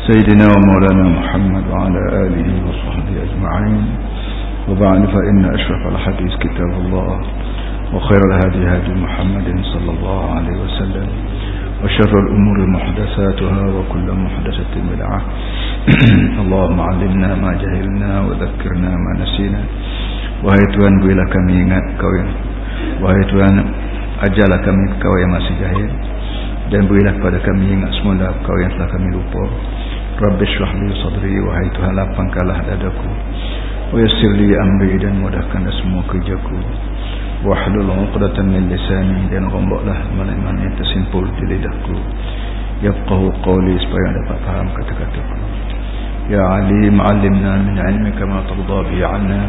سيدنا ومولانا محمد وعلى آله وصحبه أجمعين. وبعد فإن أشرف الحديث كتاب الله وخير الهدي هدي محمد صلى الله عليه وسلم وشر الأمور محدثاتها وكل محدثة بدعة. اللهم علمنا ما جهلنا وذكرنا ما نسينا. Wahai Tuhan berilah kami ingat kau yang Wahai Tuhan ajarlah kami kau yang masih jahil. Dan berilah kepada kami ingat semula kau yang telah kami lupa. Rabbi syrahli sadri Wahai Tuhan lapangkanlah dadaku Wayassirli amri dan mudahkan semua kerjaku Wahlul uqdatan min lisani Dan romboklah mana-mana yang tersimpul di lidahku Yafqahu qawli supaya dapat faham kata-kataku Ya alim alimna min ilmika ma tagda bihi anna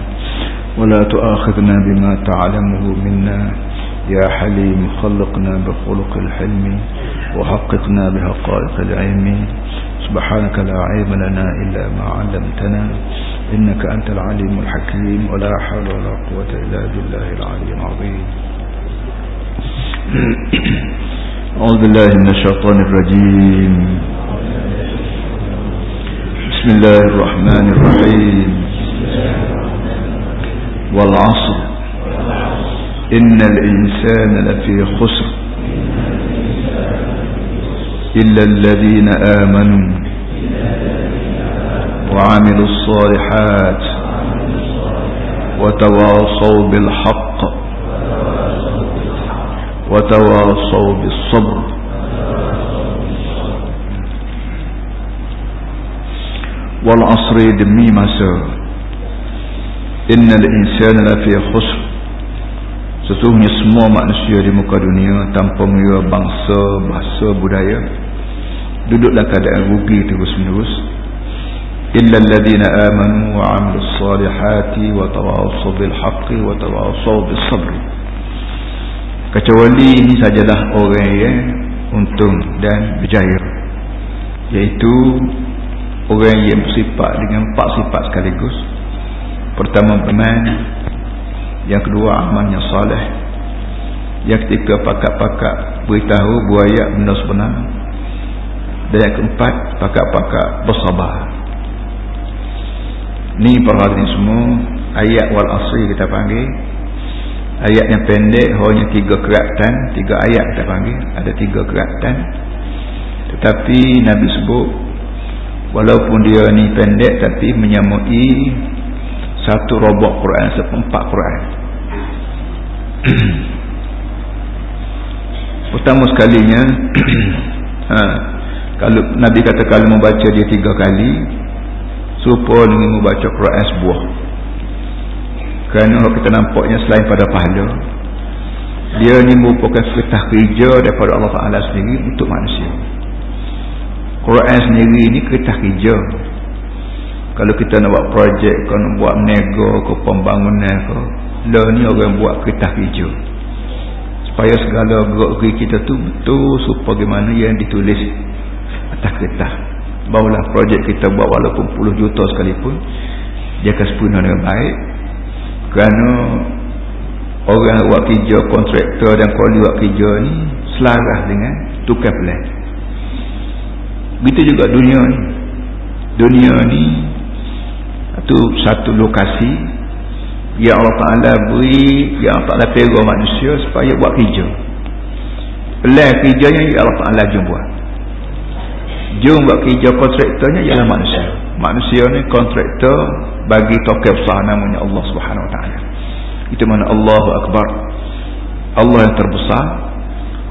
ولا تؤاخذنا بما تعلمه منا يا حليم خلقنا بخلق الحلم وحققنا بحقائق العلم سبحانك لا علم لنا إلا ما علمتنا إنك أنت العليم الحكيم ولا حول ولا قوة إلا بالله العلي العظيم. أعوذ بالله من الشيطان الرجيم. بسم الله الرحمن الرحيم. والعصر. إن الإنسان لفي خسر. إلا الذين آمنوا وعملوا الصالحات وتواصوا بالحق وتواصوا بالصبر. والعصر دمي مسر إن الإنسان لفي خسر. Sesungguhnya semua manusia di muka dunia tanpa mengira bangsa, bahasa, budaya duduklah keadaan rugi terus-menerus. Illa alladhina amanu wa 'amilus salihati wa tawassaw bil haqqi wa tawassaw bis sabr kecuali ini sajalah orang yang untung dan berjaya. Iaitu orang yang bersifat dengan empat sifat sekaligus. Pertama beriman. Yang kedua amalnya salih Yang ketiga pakak-pakak Beritahu buaya benda sebenar Dan yang keempat Pakak-pakak bersabar. Ni para hadirin semua Ayat wal asri kita panggil. Ayat yang pendek Hanya tiga keratan Tiga ayat kita panggil. Ada tiga keratan Tetapi Nabi sebut Walaupun dia ni pendek Tapi menyamui satu robok Quran seperempat Quran. Pertama sekalinya ha, kalau Nabi kata kalau membaca dia tiga kali supaya dengan membaca Quran sebuah. Kerana kalau kita nampaknya selain pada pahala dia ni merupakan setah kerja daripada Allah Ta'ala sendiri untuk manusia. Quran sendiri ni kertas kerja. Kalau kita nak buat projek kau nak buat nego ke pembangunan ke lah ni orang buat kertas hijau supaya segala gerak kita tu betul supaya bagaimana yang ditulis atas kertas barulah projek kita buat walaupun puluh juta sekalipun dia akan sempurna dengan baik. Kerana orang buat kerja kontraktor dan kuali buat kerja ni selaras dengan tukar plan. Begitu juga dunia ni. Dunia ni itu satu lokasi. Yang Allah Ta'ala beri yang Allah Ta'ala pergi manusia supaya buat kerja. Plan kerjanya yang Allah Ta'ala jom buat jom buat kerja kontraktornya ialah manusia. Manusia ni kontraktor bagi tokel besar namanya Allah Subhanahu Wa Ta'ala. Itu mana Allahu Akbar. Allah yang terbesar.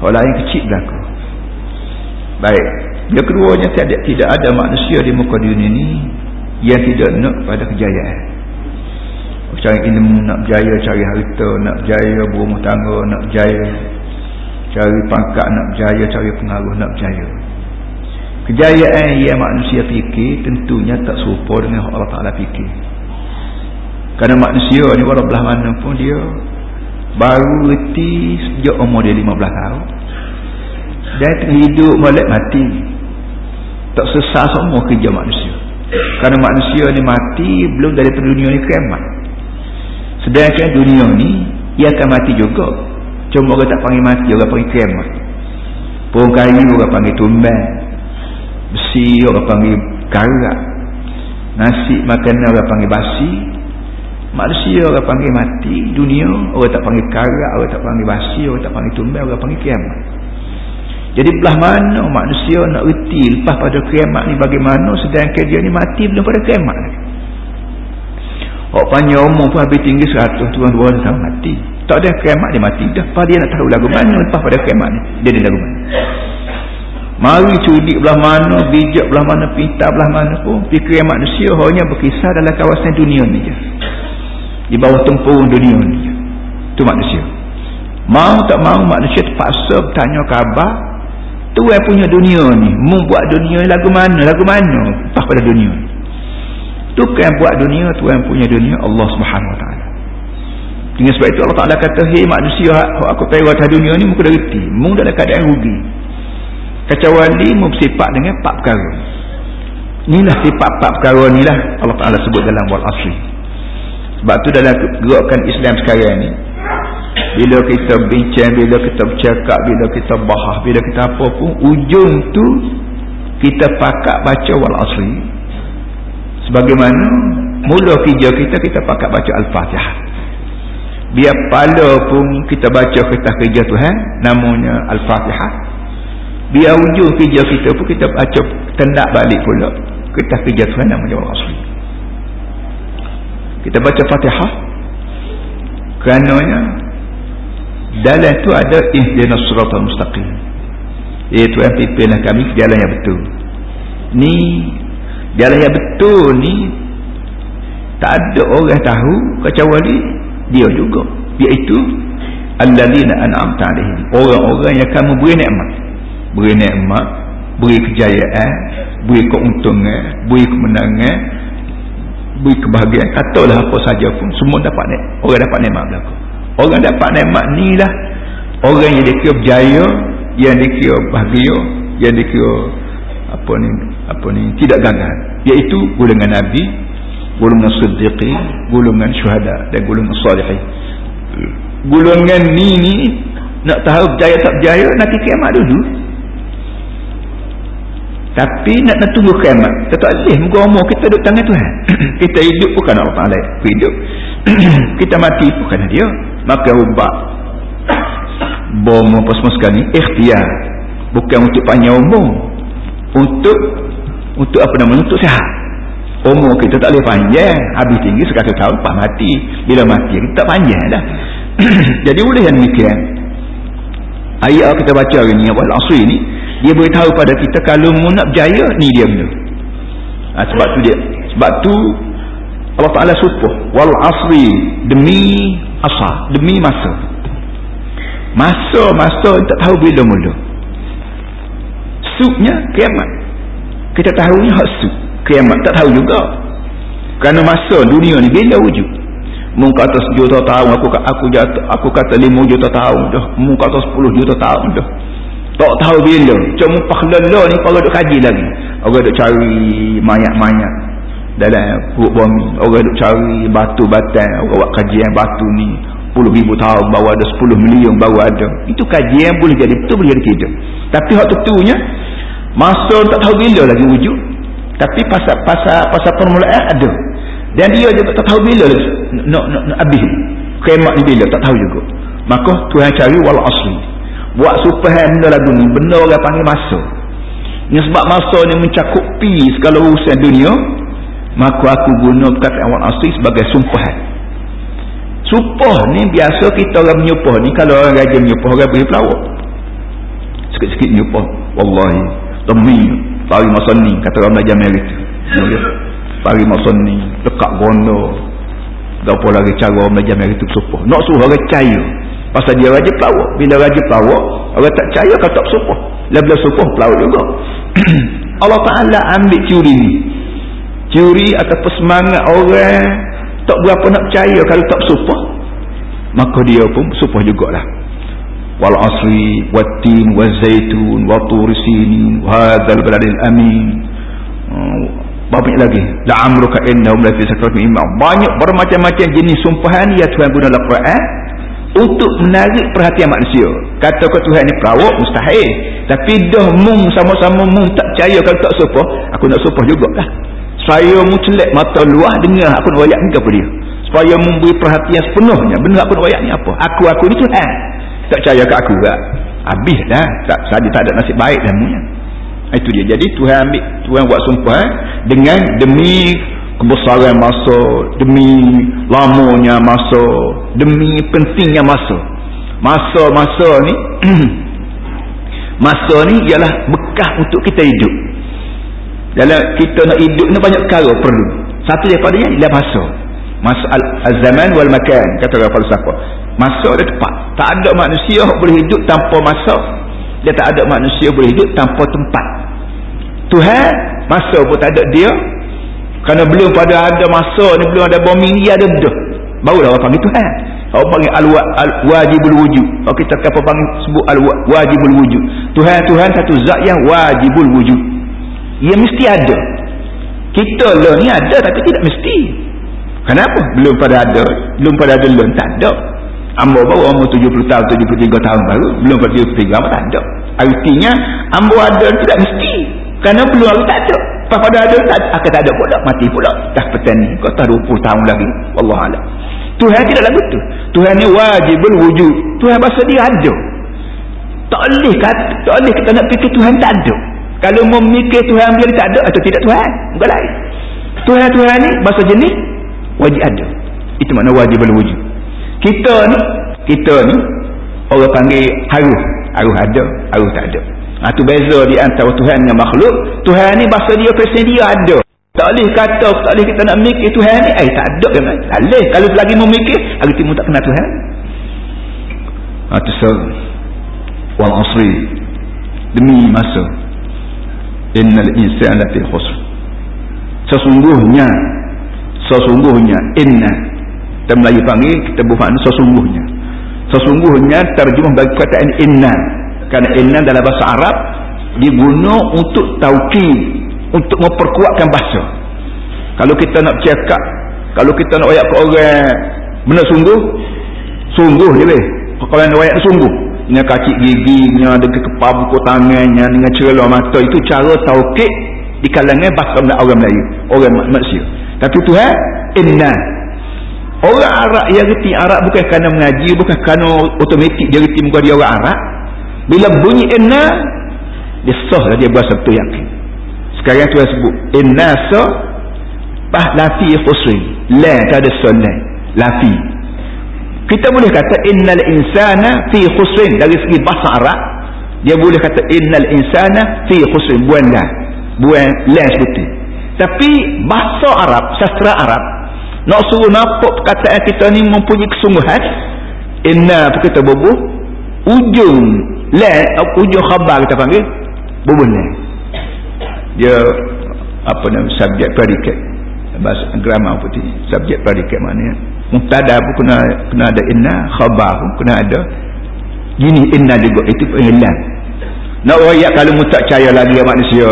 Orang lain kecil berlaku. Baik. Yang keduanya tidak, tidak ada manusia di muka dunia ini yang tidak nak pada kejayaan. Cari ilmu nak berjaya cari harta nak berjaya berumah tangga nak berjaya cari pangkat nak berjaya cari pengaruh nak berjaya kejayaan yang manusia fikir tentunya tak serupa dengan Allah Ta'ala fikir. Kerana manusia ni walau belah mana pun dia baru reti sejak umur dia 15 tahun dan hidup balik mati. Tak sesat semua kerja manusia. Kerana manusia ni mati belum dari dunia ni kiamat. Sedangkan dunia ni ia akan mati juga. Cuma orang tak panggil mati orang panggil kiamat. Pohon kayu orang panggil tumbang besi orang panggil karak nasi makanan orang panggil basi manusia orang panggil mati dunia orang tak panggil karak orang tak panggil basi orang tak panggil tumbang orang panggil kiamat jadi belah mana manusia nak reti lepas pada kiamat ni bagaimana sedangkan dia ni mati belum pada kiamat lagi Orang panjang umur pun habis tinggi 100 tuan dua tahun mati. Tak ada kiamat dia mati dah. Pada dia nak tahu lagu mana lepas pada kiamat ni. Dia ada lagu mana. Mari cudik belah mana, bijak belah mana, pintar belah mana pun. Fikiran manusia hanya berkisar dalam kawasan dunia ni je. Di bawah tempurung dunia ni je. Itu manusia. Mau tak mau manusia terpaksa bertanya khabar. Tuan punya dunia ni. Membuat dunia lagu mana, lagu mana lepas pada dunia ni. Tuhan buat dunia, Tuhan punya dunia Allah Subhanahu Taala. Dengan sebab itu Allah Taala kata, "Hei manusia, aku tahu atas dunia ni muka reti, mung dalam keadaan rugi." Kecuali mu bersifat dengan empat perkara. Inilah sifat empat perkara inilah Allah Taala sebut dalam wal asri. Sebab tu dalam gerakan Islam sekarang ni bila kita bincang, bila kita bercakap, bila kita bahas, bila kita apa pun, ujung tu kita pakat baca wal asri sebagaimana mula kerja kita kita pakat baca al-fatihah biar pala pun kita baca kertas kerja Tuhan namanya al-fatihah biar ujung kerja kita pun kita baca tendak balik pula. Kertas kerja Tuhan namanya al-asri kita baca fatihah. Kerananya dalam tu ada ihdinas suratul mustaqim. Iaitu yang pimpinlah kami ke jalan yang betul. Ni jalan yang betul ni tak ada orang tahu kecuali dia juga. Iaitu orang-orang yang kamu beri nikmat beri nikmat beri kejayaan beri keuntungan beri kemenangan beri kebahagiaan. Katalah apa saja pun. Semua dapat nikmat orang dapat nikmat belaka. Orang dapat nikmat ni lah. Orang yang dikira berjaya yang dikira bahagia yang dikira apa ni apa ni tidak gagal. Iaitu golongan nabi golongan siddiqi golongan syuhada dan golongan salihin. Golongan ni ni nak tahu berjaya tak berjaya nanti kiamat dulu tapi nak, nak tunggu kiamat kita tak boleh. Muka umur kita duduk tangan Tuhan. Kita hidup bukan Allah Ta'ala hidup. Kita mati bukan dia. Maka ubah bom apa semua sekali ikhtiar. Bukan untuk panjang umur. Untuk untuk apa nama untuk sehat. Umur kita tak boleh panjang. Habis tinggi sekatul tahun lepas mati. Bila mati kita tak panjang dah. Jadi boleh yang demikian. Ayat kita baca hari ni awal asri ni dia beritahu pada kita kalau mu nak berjaya ni dia benda. Ha, sebab tu dia sebab tu Allah Ta'ala supuh wal asri demi asa demi masa. Masa-masa tak tahu bila mula. Suknya kiamat. Kita tahu ni hak suk kiamat tak tahu juga. Kerana masa dunia ni bila wujud? Mungkin kata sejuta tahun aku aku jatuh, aku kata lima juta tahun dah. Mungkin kata sepuluh juta tahun dah tak tahu bila. Cuma pakhlala ni orang duk kaji lagi. Orang duk cari mayat-mayat. Dalam perut bumi. Orang duk cari batu batang orang buat kajian batu ni. Puluh ribu tahun baru ada sepuluh million baru ada. Itu kajian boleh jadi betul boleh jadi tidak tapi hak tentunya masa tak tahu bila lagi wujud. Tapi pasal pasal pasal permulaan ada. Dan dia juga tak tahu bila lagi. Nak nak nak habis. Kiamat ni bila tak tahu juga. Maka Tuhan cari wal asli buat supaya benda lagu ni benda orang panggil masa ni sebab masa ni mencakupi segala urusan dunia maka aku guna kata wal asli sebagai sumpahan sumpah ni biasa kita orang menyupah ni kalau orang raja menyupah orang beri pelawak. Sikit-sikit menyupah wallahi demi pari masa ni kata orang belajar merit pari masa ni dekat gondo apa lagi cara orang belajar merit itu bersumpah. Nak suruh orang percaya pasal dia raja pelawak. Bila raja pelawak orang tak percaya kalau tak bersumpah. Lah bila bersumpah pelawak juga. Allah Ta'ala ambil curi ni. Curi atau pesemangat orang tak berapa nak percaya kalau tak bersumpah. Maka dia pun bersumpah jugalah. Wal asri wattin wazaitun waturisini wadhal baladil amin. Hmm, banyak lagi. La amruka innahum lafi sakratin imam. Banyak bermacam-macam jenis sumpahan yang tuhan guna dalam Quran untuk menarik perhatian manusia. Kata ke Tuhan ni perawak mustahil. Tapi dah mung sama-sama mung tak percaya kalau tak supah aku nak supah jugalah. Saya celek mata luah dengar aku nak wayak ni apa dia. Supaya memberi perhatian sepenuhnya benar aku nak wayak ni apa. Aku-aku ni Tuhan. Tak percaya ke aku tak habis dah tak, saja tak ada nasib baik dah munya itu dia. Jadi Tuhan ambil Tuhan buat sumpah eh, dengan demi kebesaran masa demi lamanya masa demi pentingnya masa. Masa-masa ni masa ni ialah bekah untuk kita hidup. Dalam kita nak hidup ni banyak perkara perlu. Satu daripadanya ialah masa. Masa al-zaman wal makan kata orang falsafah. Masa ada tepat. Tak ada manusia boleh hidup tanpa masa. Dia tak ada manusia boleh hidup tanpa tempat. Tuhan masa pun tak ada dia kerana belum pada ada masa ni belum ada bumi ni ada dah barulah orang panggil Tuhan. Orang panggil al-wajibul wujud. Kalau kita apa panggil sebut al-wajibul wujud. Tuhan Tuhan satu zat yang wajibul wujud. Ia mesti ada. Kita lah ni ada tapi tidak mesti. Kenapa? Belum pada ada. Belum pada ada belum tak ada. Ambo baru umur 70 tahun 73 tahun baru. Belum pada 73 apa tak ada. Artinya ambo ada tidak mesti kerana lagi tak ada. Lepas pada ada tak, akan tak ada pula. Mati pula. Dah petani kau tak 20 tahun lagi. Allah Allah Tuhan tidak lagu tu. Tuhan ni wajib wujud. Tuhan bahasa dia ada. Tak boleh kata, tak boleh kita nak fikir Tuhan tak ada. Kalau memikir Tuhan dia tak ada atau tidak Tuhan? Bukan lain. Tuhan-Tuhan ni bahasa jenis wajib ada. Itu makna wajib wujud. Kita ni kita ni orang panggil haruh. Haruh ada haruh tak ada Ha, tu beza di antara Tuhan dengan makhluk. Tuhan ni bahasa dia presiden dia ada. Tak boleh kata, tak boleh kita nak mikir Tuhan ni. Eh, tak ada kan? Tak boleh. Kalau lagi memikir, hari timur tak kenal Tuhan. Ha, tu so. Wal asri. Demi masa. Innal insan latil khusr. Sesungguhnya. Sesungguhnya. Inna. Kita Melayu panggil, kita berfaham sesungguhnya. Sesungguhnya terjemah bagi kataan inna kerana inna dalam bahasa Arab diguna untuk taukid untuk memperkuatkan bahasa. Kalau kita nak cakap kalau kita nak ayat ke orang benar sungguh sungguh dia boleh kalau nak ayat sungguh. Dengan kacik giginya dengan kepala buku tangannya dengan celah mata itu cara taukid di kalangan bahasa orang Melayu orang manusia. Tapi Tuhan inna orang Arab yang reti Arab bukan kerana mengaji bukan kerana otomatik dia reti muka dia orang Arab bila bunyi inna dia sah lah dia berasa betul yakin. Sekarang tu sebut inna sah pah lafi khusri. La tak ada solat lafi. Kita boleh kata innal insana fi khusrin dari segi bahasa Arab dia boleh kata innal insana fi khusrin buan la buan la seperti tapi bahasa Arab sastra Arab nak suruh nampak perkataan kita ni mempunyai kesungguhan inna kita bubuh ujung la ujung khabar kita panggil berbunyi dia apa nama subjek predikat. Bahasa grammar apa tu. Subjek predikat maknanya. Mubtada pun kena kena ada inna khabar pun kena ada. Gini inna juga itu penghilang. Nak royak kalau mu tak percaya lagi manusia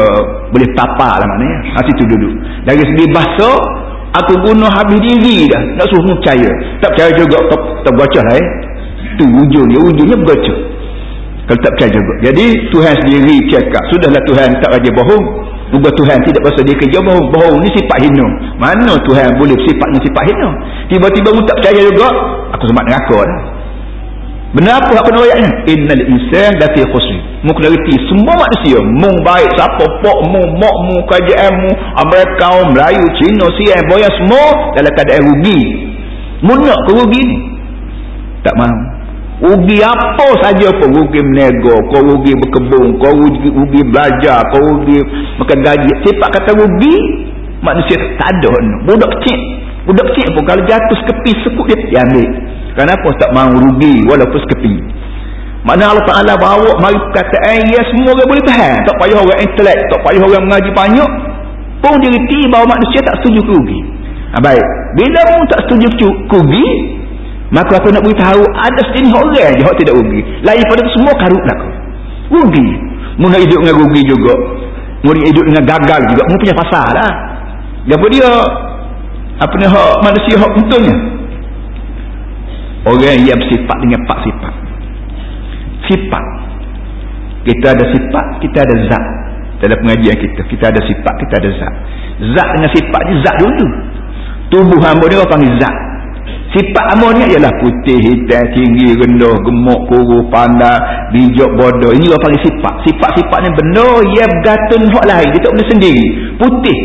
boleh tapak lah maknanya. Ha, situ duduk dari segi bahasa aku guna habis diri dah. Nak suruh percaya. Tak percaya juga tak, baca lah eh. Tu ujungnya ujungnya bergocok kalau tak percaya juga. Jadi Tuhan sendiri cakap sudahlah Tuhan tak raja bohong. Moga Tuhan tidak berasa dia kerja bohong. Bohong ni sifat hina. Mana Tuhan boleh sifat ni sifat hina? Tiba-tiba mu tak percaya juga aku semak neraka dah. Benar apa apa ayatnya? Innal insan lafi khusri. Mu kena reti semua manusia mu baik siapa pok mu mak mu kerajaan mu Amerika Melayu Cina Siam boya semua dalam keadaan rugi. Mu nak ke rugi ni? Tak mahu rugi apa saja pun rugi menego kau rugi berkebun kau rugi, rugi belajar kau rugi makan gaji. Sifat kata rugi manusia tak ada budak kecil budak kecil pun kalau jatuh sekepi sekut dia, dia ambil. Kenapa tak mahu rugi walaupun sekepi? Mana Allah Ta'ala bawa mari perkataan ya semua orang boleh tahan tak payah orang intelek tak payah orang mengaji banyak. Pun dia reti bahawa manusia tak setuju rugi ha, baik. Bila pun tak setuju rugi maka aku nak beritahu ada sejenis orang je yang tidak rugi. Lain pada itu semua karut lah rugi. Mu nak hidup dengan rugi juga. Mu nak hidup dengan gagal juga. Mu punya pasal lah apa dia apa ni hak manusia hak untungnya. Orang yang bersifat dengan empat sifat. Sifat. Kita ada sifat kita ada zat. Dalam pengajian kita kita ada sifat kita ada zat. Zat dengan sifat ni zat dulu. Tubuh hamba orang panggil zat sifat hamba ni ialah putih hitam tinggi rendah gemuk kuru pandai bijak bodoh. Ini orang panggil sifat. Sifat-sifat ni benda yang bergantung hak lain. Dia tak boleh sendiri. Putih.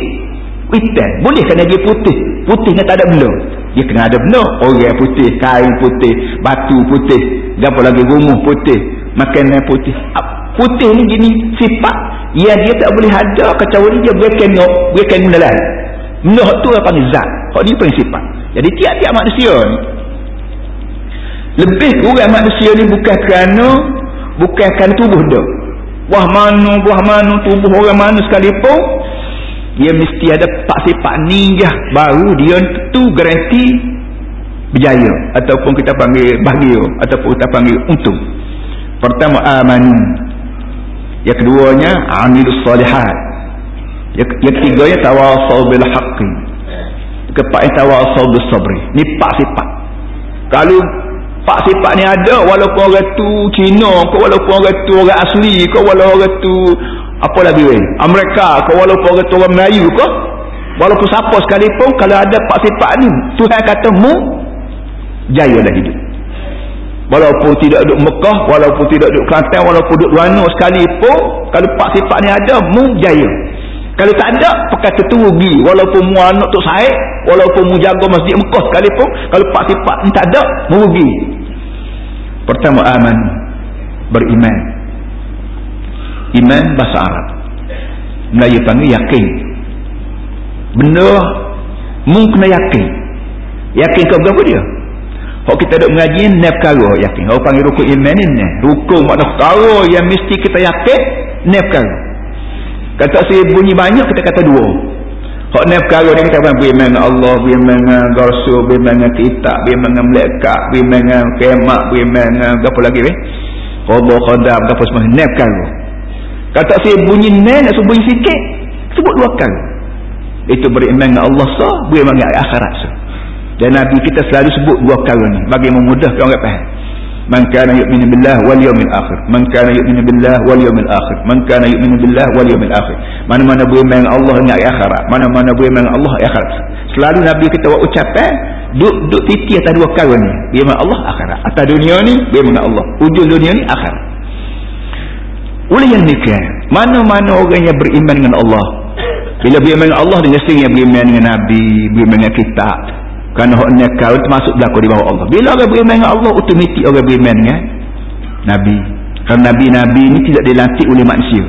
Hitam. Boleh kena dia putih? Putih ni tak ada benda dia kena ada benda orang putih kain putih batu putih apa lagi rumuh putih makanan putih. Putih ni gini sifat yang dia tak boleh ada. Kecuali dia berikan berikan benda lain. Benda tu apa panggil zat. Hak ni panggil sifat jadi tiap-tiap manusia ni lebih kurang manusia ni bukan kerana bukan kerana tubuh dia. Wah mana wah mana tubuh orang mana sekalipun dia mesti ada pak sifat ninja baru dia tu garanti berjaya. Ataupun kita panggil bahagia ataupun kita panggil untung. Pertama amanu. Yang keduanya amilus salihat. Yang, yang ketiganya tawasau bil haqqi keempatnya tawasau bis sabri. Ni pak sifat. Kalau pak sifat ni ada walaupun orang tu Cina ke walaupun orang tu orang asli ke walaupun orang tu apa lagi weh? Amerika kau walaupun orang tu orang Melayu kau walaupun siapa sekalipun kalau ada pak sifat ni Tuhan kata mu jaya dah hidup. Walaupun tidak duduk Mekah walaupun tidak duduk Kelantan walaupun duduk Luano sekalipun kalau pak sifat ni ada mu jaya kalau tak ada perkata tu rugi walaupun mu anak tu saik walaupun mu jaga masjid Mekah sekalipun kalau pak sifat tak ada mu rugi pertama aman. Beriman. Iman bahasa Arab. Melayu panggil yakin. Benda mung kena yakin. Yakin ke berapa dia? Kalau kita duduk mengaji ni perkara yakin? Kalau panggil rukun iman ni rukun makna perkara yang mesti kita yakin ni perkara kata saya bunyi banyak kita kata dua kalau ni perkara ni panggil beriman Allah beriman Rasul beriman kitab beriman melekat beriman kemak beriman apa lagi eh? Qadha qadam apa semua ni perkara Kata saya bunyi nen nak bunyi sikit. Sebut dua kali. Itu beriman dengan Allah sah. Beriman dengan akhirat sah. Dan Nabi kita selalu sebut dua kali ni. Bagi memudahkan orang faham. Kana yu'minu billah wal yawmil akhir. Man kana yu'minu billah wal yawmil akhir. Man kana yu'minu billah wal yawmil akhir. Mana-mana beriman dengan Allah dengan akhirat. Mana-mana beriman dengan Allah akhirat. Selalu Nabi kita buat ucapan. Duk, duk titi atas dua kali ni. Beriman Allah akhirat. Atas dunia ni, dengan Allah. Ujung dunia ni akhirat. Oleh yang demikian, mana-mana orang yang beriman dengan Allah, bila beriman dengan Allah sendiri yang beriman dengan Nabi, beriman dengan kitab, kerana hak nekal termasuk berlaku di bawah Allah. Bila orang beriman dengan Allah, otomatik orang beriman dengan Nabi. Kerana Nabi-Nabi ini tidak dilantik oleh manusia.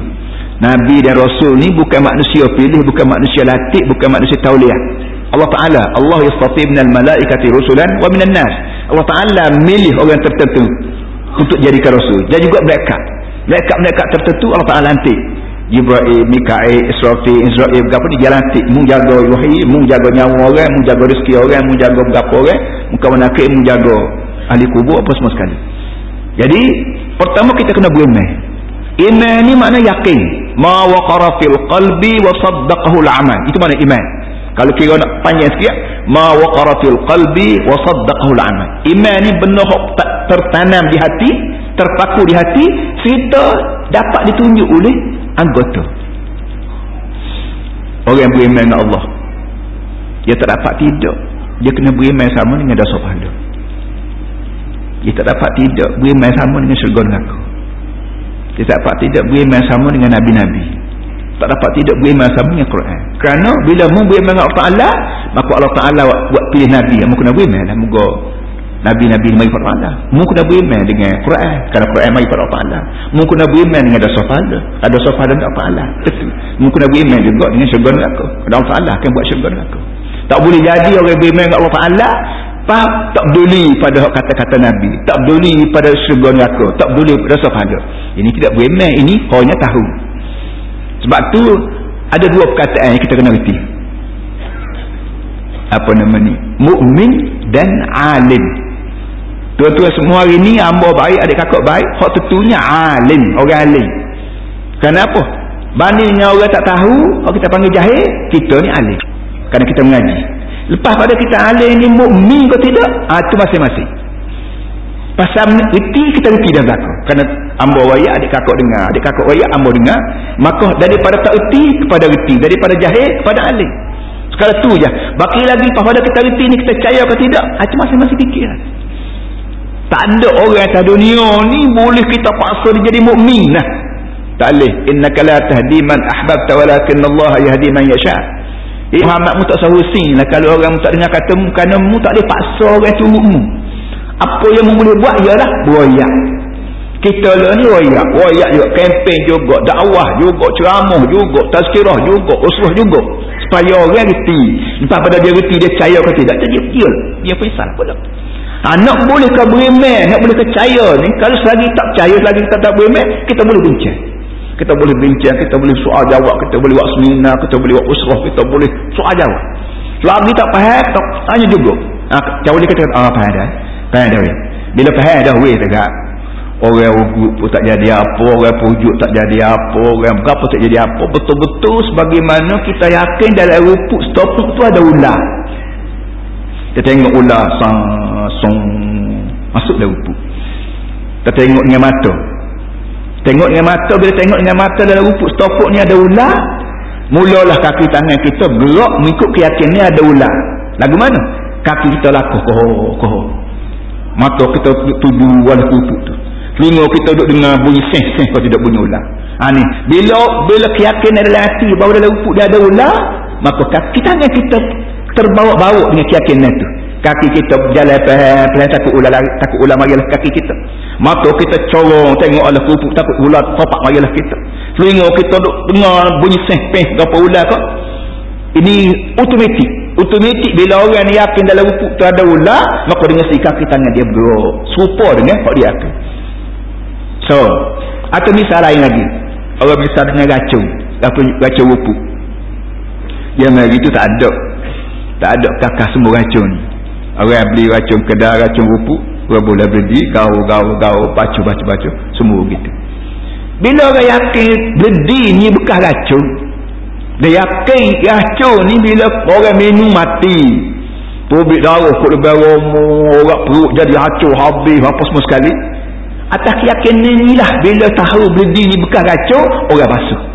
Nabi dan Rasul ni bukan manusia pilih, bukan manusia latih, bukan manusia tauliah. Allah Ta'ala, Allah yastafi minal malaikati rusulan wa minan nas. Allah Ta'ala milih orang tertentu untuk jadikan Rasul. Dan juga mereka. Malaikat-malaikat tertentu Allah Ta'ala lantik. Jibril, Mikael, Israfil, Israel, berapa ni dia lantik. Mu jaga wahi, mu jaga nyawa orang, mu jaga rezeki orang, mu jaga berapa orang, mu kawan nakik, mu jaga ahli kubur, apa semua sekali. Jadi, pertama kita kena beriman. Iman ni makna yakin. Ma waqara fil qalbi wa saddaqahu al-amal. Itu makna iman. Kalau kira nak panjang sikit, ma waqara fil qalbi wa saddaqahu al-amal. Iman ni benda tertanam di hati, terpaku di hati cerita dapat ditunjuk oleh anggota orang yang beriman dengan Allah. Dia tak dapat tidak dia kena beriman sama dengan dasar pahala. Dia tak dapat tidak beriman sama dengan syurga neraka dia tak dapat tidak beriman sama dengan Nabi-Nabi. Tak dapat tidak beriman sama dengan Quran. Kerana bila mu beriman dengan Allah Ta'ala maka Allah Ta'ala buat pilih Nabi. Yang mu kena beriman dan moga Nabi-Nabi mari pada Allah. Mu kena beriman dengan Quran. Kerana Quran mari pada Allah. Mu kena beriman dengan dasar pahala. Ada dasar pahala dengan Allah. Betul. Mu kena beriman juga dengan syurga neraka. Kerana Allah Ta'ala akan buat syurga neraka. Tak boleh jadi orang beriman dengan Allah Ta'ala. Tak, tak peduli pada kata-kata Nabi. Tak peduli pada syurga neraka. Tak peduli pada dasar pahala. Ini tidak beriman. Ini hanya tahu. Sebab tu ada dua perkataan yang kita kena reti. Apa nama ni? Mukmin dan alim. Tua-tua semua hari ni hamba baik, adik kakak baik, hak tentunya alim, orang alim. Kenapa? Bandingnya orang tak tahu, kalau kita panggil jahil, kita ni alim. kerana kita mengaji. Lepas pada kita alim ni mukmin ke tidak? Ah tu masing-masing. Pasal reti kita reti dah belakang. Kerana ambo wayak adik kakak dengar adik kakak wayak ambo dengar. Maka daripada tak reti kepada reti. Daripada jahil kepada alim. Sekarang tu je. Baki lagi pada kita reti ni kita percaya ke tidak? Ah tu masing-masing fikir tak ada orang atas dunia ni boleh kita paksa dia jadi mukmin nah tak boleh. Innaka la tahdi man ahbabta walakin Allah yahdi man yasha. Eh, Muhammad mu tak sahusing lah. Kalau orang mu tak dengar kata mu kerana mu tak boleh paksa orang tu mu. Apa yang mu boleh buat ialah royak. Kita lah ni royak. Royak juga. Kempen juga. Dakwah juga. Ceramah juga. Tazkirah juga. Usrah juga. Supaya orang reti. Lepas pada dia reti dia percaya ke tidak. Dia dia dia pisah pula Ha, nak boleh ke berimeh, nak boleh percaya ni. Kalau selagi tak percaya, selagi kita tak berimeh, kita boleh bincang. Kita boleh bincang, kita boleh soal jawab, kita boleh buat seminar, kita boleh buat usrah, kita boleh soal jawab. Selagi tak faham, tak tanya juga. Ha, jauh dia kata, ah, faham dah. Faham dah. Bila faham dah, weh tegak. Orang pun tak jadi apa, orang pujuk tak jadi apa, orang berapa tak jadi apa. Betul-betul sebagaimana kita yakin dalam rupuk stopuk tu ada ular. Kita tengok ular sang song masuk dalam rupuk. Kita tengok dengan mata. Tengok dengan mata bila tengok dengan mata dalam rupuk stopuk ni ada ular. Mulalah kaki tangan kita gerak mengikut keyakinan ni ada ular. Lagu mana? Kaki kita lakuh koh koh. Mata kita tuju wala rupuk tu. Telinga kita duduk dengar bunyi seh-seh kalau tidak bunyi ular. Ha ni, bila bila keyakinan dalam hati bahawa dalam rupuk dia ada ular, maka kaki tangan kita terbawa-bawa dengan keyakinan tu kaki kita berjalan pelan takut ular takut ular marilah kaki kita. Mata kita corong tengok ala kupuk takut ular topak marilah kita. Telinga kita duk dengar bunyi seh-peh berapa ular kok ini automatik. Automatik bila orang yakin dalam kupuk tu ada ular maka dengan si kaki tangan dia bergerak serupa dengan hak dia yakin so atau misal lain lagi. Orang misal dengan racun. Racun kupuk dia mari tu tak ada. Tak ada kakak semua racun. ni orang beli racun kedai racun rupuk orang boleh beli gau gau gau baca baca baca semua gitu bila orang yakin beli ni bekas racun dia yakin racun ni bila orang minum mati publik darah kok lebih orang perut jadi hancur habis apa semua sekali. Atas keyakinan ni lah bila tahu beli ni bekas racun orang basuh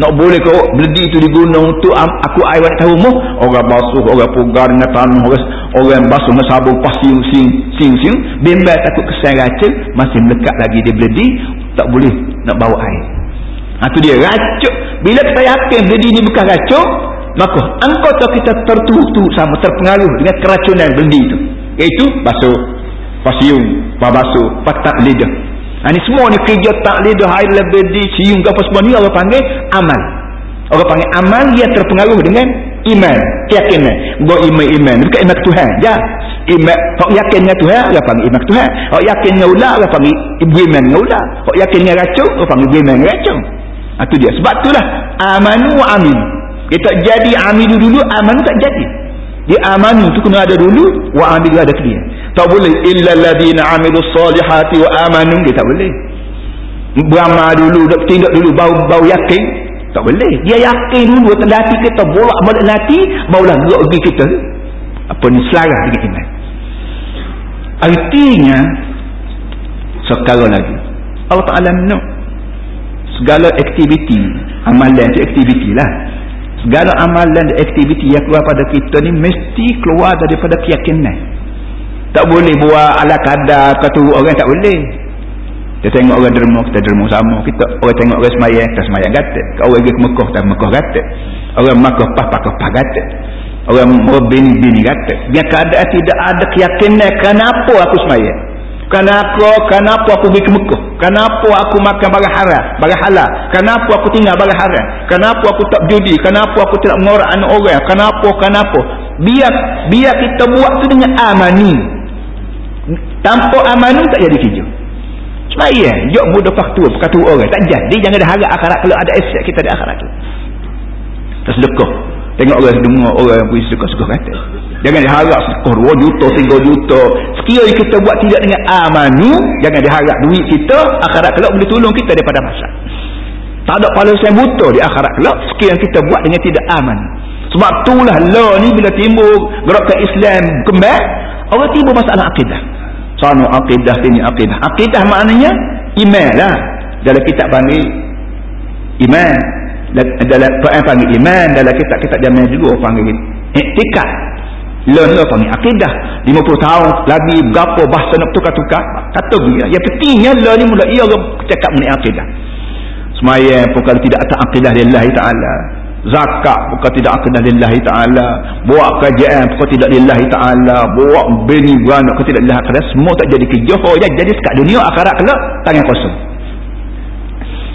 nak boleh kau beledi itu diguna untuk aku air wanita rumah orang basuh orang pugar dengan tanah orang, orang basuh dengan sabun pas siung siung siung siung bimbang takut kesan racun masih melekat lagi dia beledi tak boleh nak bawa air. Ha, itu dia racun bila kita yakin beledi ini bukan racun maka engkau tak kita tertutup sama terpengaruh dengan keracunan beledi itu iaitu basuh pas siung pas basuh pas tak lidah ini ha, semua ni kerja tak lidah air lebih di cium ke apa semua ni orang panggil amal. Orang panggil amal dia terpengaruh dengan iman, keyakinan. Gua iman iman, bukan iman Tuhan. Ya. Iman hok yakin dengan Tuhan, orang panggil iman Tuhan. Hok yakin dengan ular, orang panggil iman dengan ular. Hok yakin dengan racun, orang panggil ibu iman racun. Itu ha, dia. Sebab itulah amanu wa amin. Kita jadi amin dulu, amanu tak jadi. Dia amanu tu kena ada dulu, wa amin ada kemudian tak boleh. Illa alladhina amilus salihati wa amanu. Dia tak boleh. Beramal dulu tindak dulu bau bau yakin. Tak boleh. Dia yakin dulu tanda hati kita bolak balik hati barulah gerak pergi kita. Apa ni selaras dengan iman. Artinya sekarang lagi Allah Ta'ala no. segala aktiviti amalan itu aktiviti lah. Segala amalan dan aktiviti yang keluar pada kita ni mesti keluar daripada keyakinan tak boleh buat ala kadar kata orang tak boleh. Kita tengok orang derma kita derma sama. Kita orang tengok orang semayang kita semayang kata orang pergi ke Mekah kita Mekah kata orang Mekah pah pah pah kata orang berbini bini kata biar keadaan tidak ada keyakinan kenapa aku semayang? Kenapa kenapa aku pergi ke Mekah? Kenapa aku makan barang haram barang halal? Kenapa aku tinggal barang haram? Kenapa aku tak judi? Kenapa aku tidak mengorak anak orang? Kenapa kenapa? Biar biar kita buat tu dengan amani tanpa amanu tak jadi kerja. Semaya jok mudah faktua kata orang tak jadi jangan ada harap akhirat kalau ada aset kita di akhirat tu. Tersedekah tengok orang dengar orang yang punya sedekah-sedekah kata. Jangan diharap sedekah 2 juta 3 juta. Sekiranya kita buat tidak dengan amanu jangan diharap duit kita akhirat kelak boleh tolong kita daripada masalah tak ada pahala saya buta di akhirat kelak sekiranya kita buat dengan tidak aman sebab itulah law ni bila timbul gerakan Islam kembali orang timbul masalah akidah sana akidah sini akidah akidah maknanya iman lah. Dalam kitab panggil iman dalam Quran panggil iman dalam kitab-kitab zaman juga panggil iktikad learn lah panggil akidah 50 tahun lagi berapa bahasa nak tukar-tukar. Kata dia yang pentingnya learn ni mula ia cakap mengenai akidah semayang pun kalau tidak ada akidah lillahi ta'ala zakat bukan tidak akidah lillahi ta'ala. Buat kajian bukan tidak lillahi ta'ala. Buat bini beranak bukan tidak lillahi ta'ala. Semua tak jadi kerja. Ya, jadi sekat dunia akhirat kelak tangan kosong.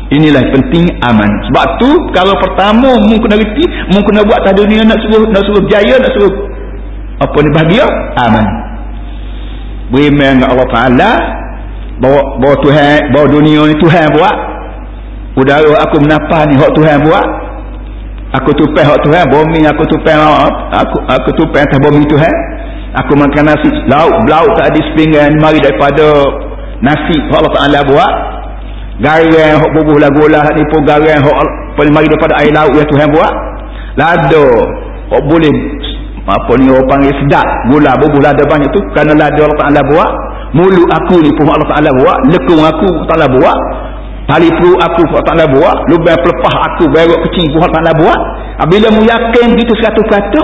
Inilah penting aman. Sebab tu kalau pertama mungkin kena reti mungkin kena buat tak dunia nak suruh nak suruh jaya nak suruh apa ni bahagia aman. Beriman dengan Allah Ta'ala. Bawa, bawa Tuhan bawa dunia ni Tuhan buat. Udara aku menapa ni hak Tuhan buat aku tupai hak Tuhan bumi aku tupai aku aku tupai atas bumi Tuhan. Aku makan nasi lauk lauk tak ada sepinggan mari daripada nasi Allah Ta'ala buat. Garang hak bubuh lagu lah ni pun garang hak mari daripada air lauk yang Tuhan buat. Lado hak boleh apa ni orang panggil sedap gula bubuh lada banyak tu kerana lada Allah Ta'ala buat. Mulut aku ni pun Allah Ta'ala buat lekung aku Allah Ta'ala buat tali perut aku Allah Ta'ala buat. Lubang pelepah aku berok kecil pun Allah Ta'ala buat. Bila mu yakin gitu satu kata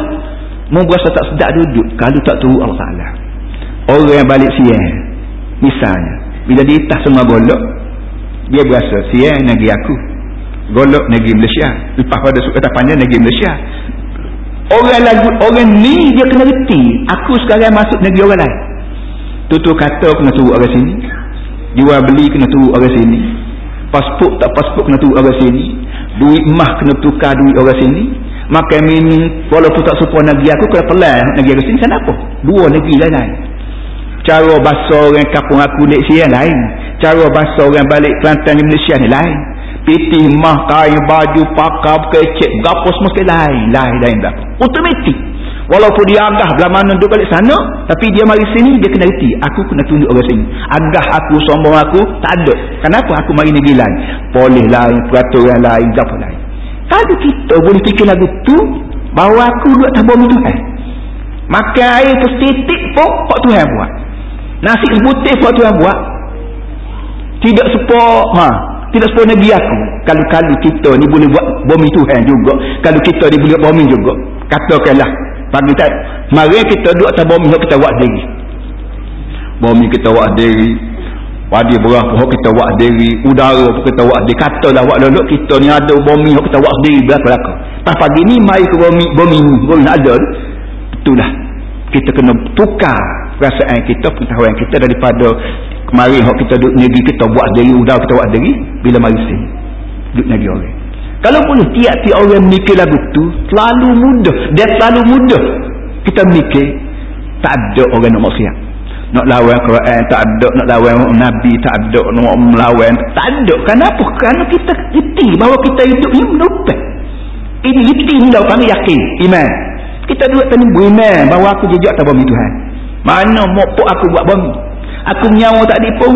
mu berasa tak sedap duduk. Kalau tak tahu Allah Ta'ala. Orang yang balik siang misalnya bila dia itah semua golok dia berasa siang negeri aku. Golok negeri Malaysia. Lepas pada suka panjang negeri Malaysia. Orang lagu orang ni dia kena reti. Aku sekarang masuk negeri orang lain. Tutur kata kena turut orang sini. Jual beli kena turut orang sini pasport tak pasport kena turut orang sini. Duit emas kena tukar duit orang sini. Makan minum walaupun tak serupa negeri aku kena pelan negeri sini kenapa dua negeri lain cara bahasa orang kampung aku dek siang lain. Cara bahasa orang balik Kelantan di Malaysia ni lain. Piti mah kain baju pakar kecek berapa semua lain lain lain berapa otomatik walaupun dia agah belah mana duduk balik sana tapi dia mari sini dia kena reti. Aku kena tunduk orang sini. Agah aku sombong aku tak ada. Kenapa aku mari negeri lain? Boleh lain peraturan lain berapa lain? Kalau kita boleh fikir lagu tu bahawa aku duduk atas bumi Tuhan makan air tu setitik pun Pak Tuhan buat. Nasi sebutih Pak Tuhan buat. Tidak sepok ha, tidak sepuluh negeri aku. Kalau-kalau kita ni boleh buat bumi Tuhan juga. Kalau kita ni boleh buat bumi juga. Katakanlah bagi tak mari kita duduk atas bumi kita buat diri. Bumi kita buat diri. Padi berah pun kita buat diri. Udara pun kita buat diri. Katalah buat leluk kita ni ada bumi kita buat sendiri belaka-belaka. Pas pagi ni mari ke bumi bumi ni bumi ada. Itulah kita kena tukar perasaan kita pengetahuan kita daripada mari hok kita duduk negeri kita buat diri udara kita buat diri bila mari sini. Duduk negeri orang kalau boleh tiap-tiap orang mikir lagu tu selalu mudah. Dia selalu mudah. Kita mikir tak ada orang nak maksiat nak lawan Quran tak ada. Nak lawan Nabi tak ada. Nak melawan tak ada. Kenapa? Kerana kita reti bahawa kita hidup ni menumpah ini reti ni dah kami yakin. Iman. Kita duduk tadi beriman bahawa aku jejak atas bumi Tuhan. Mana mokpok aku buat bumi? Aku menyawa tadi pun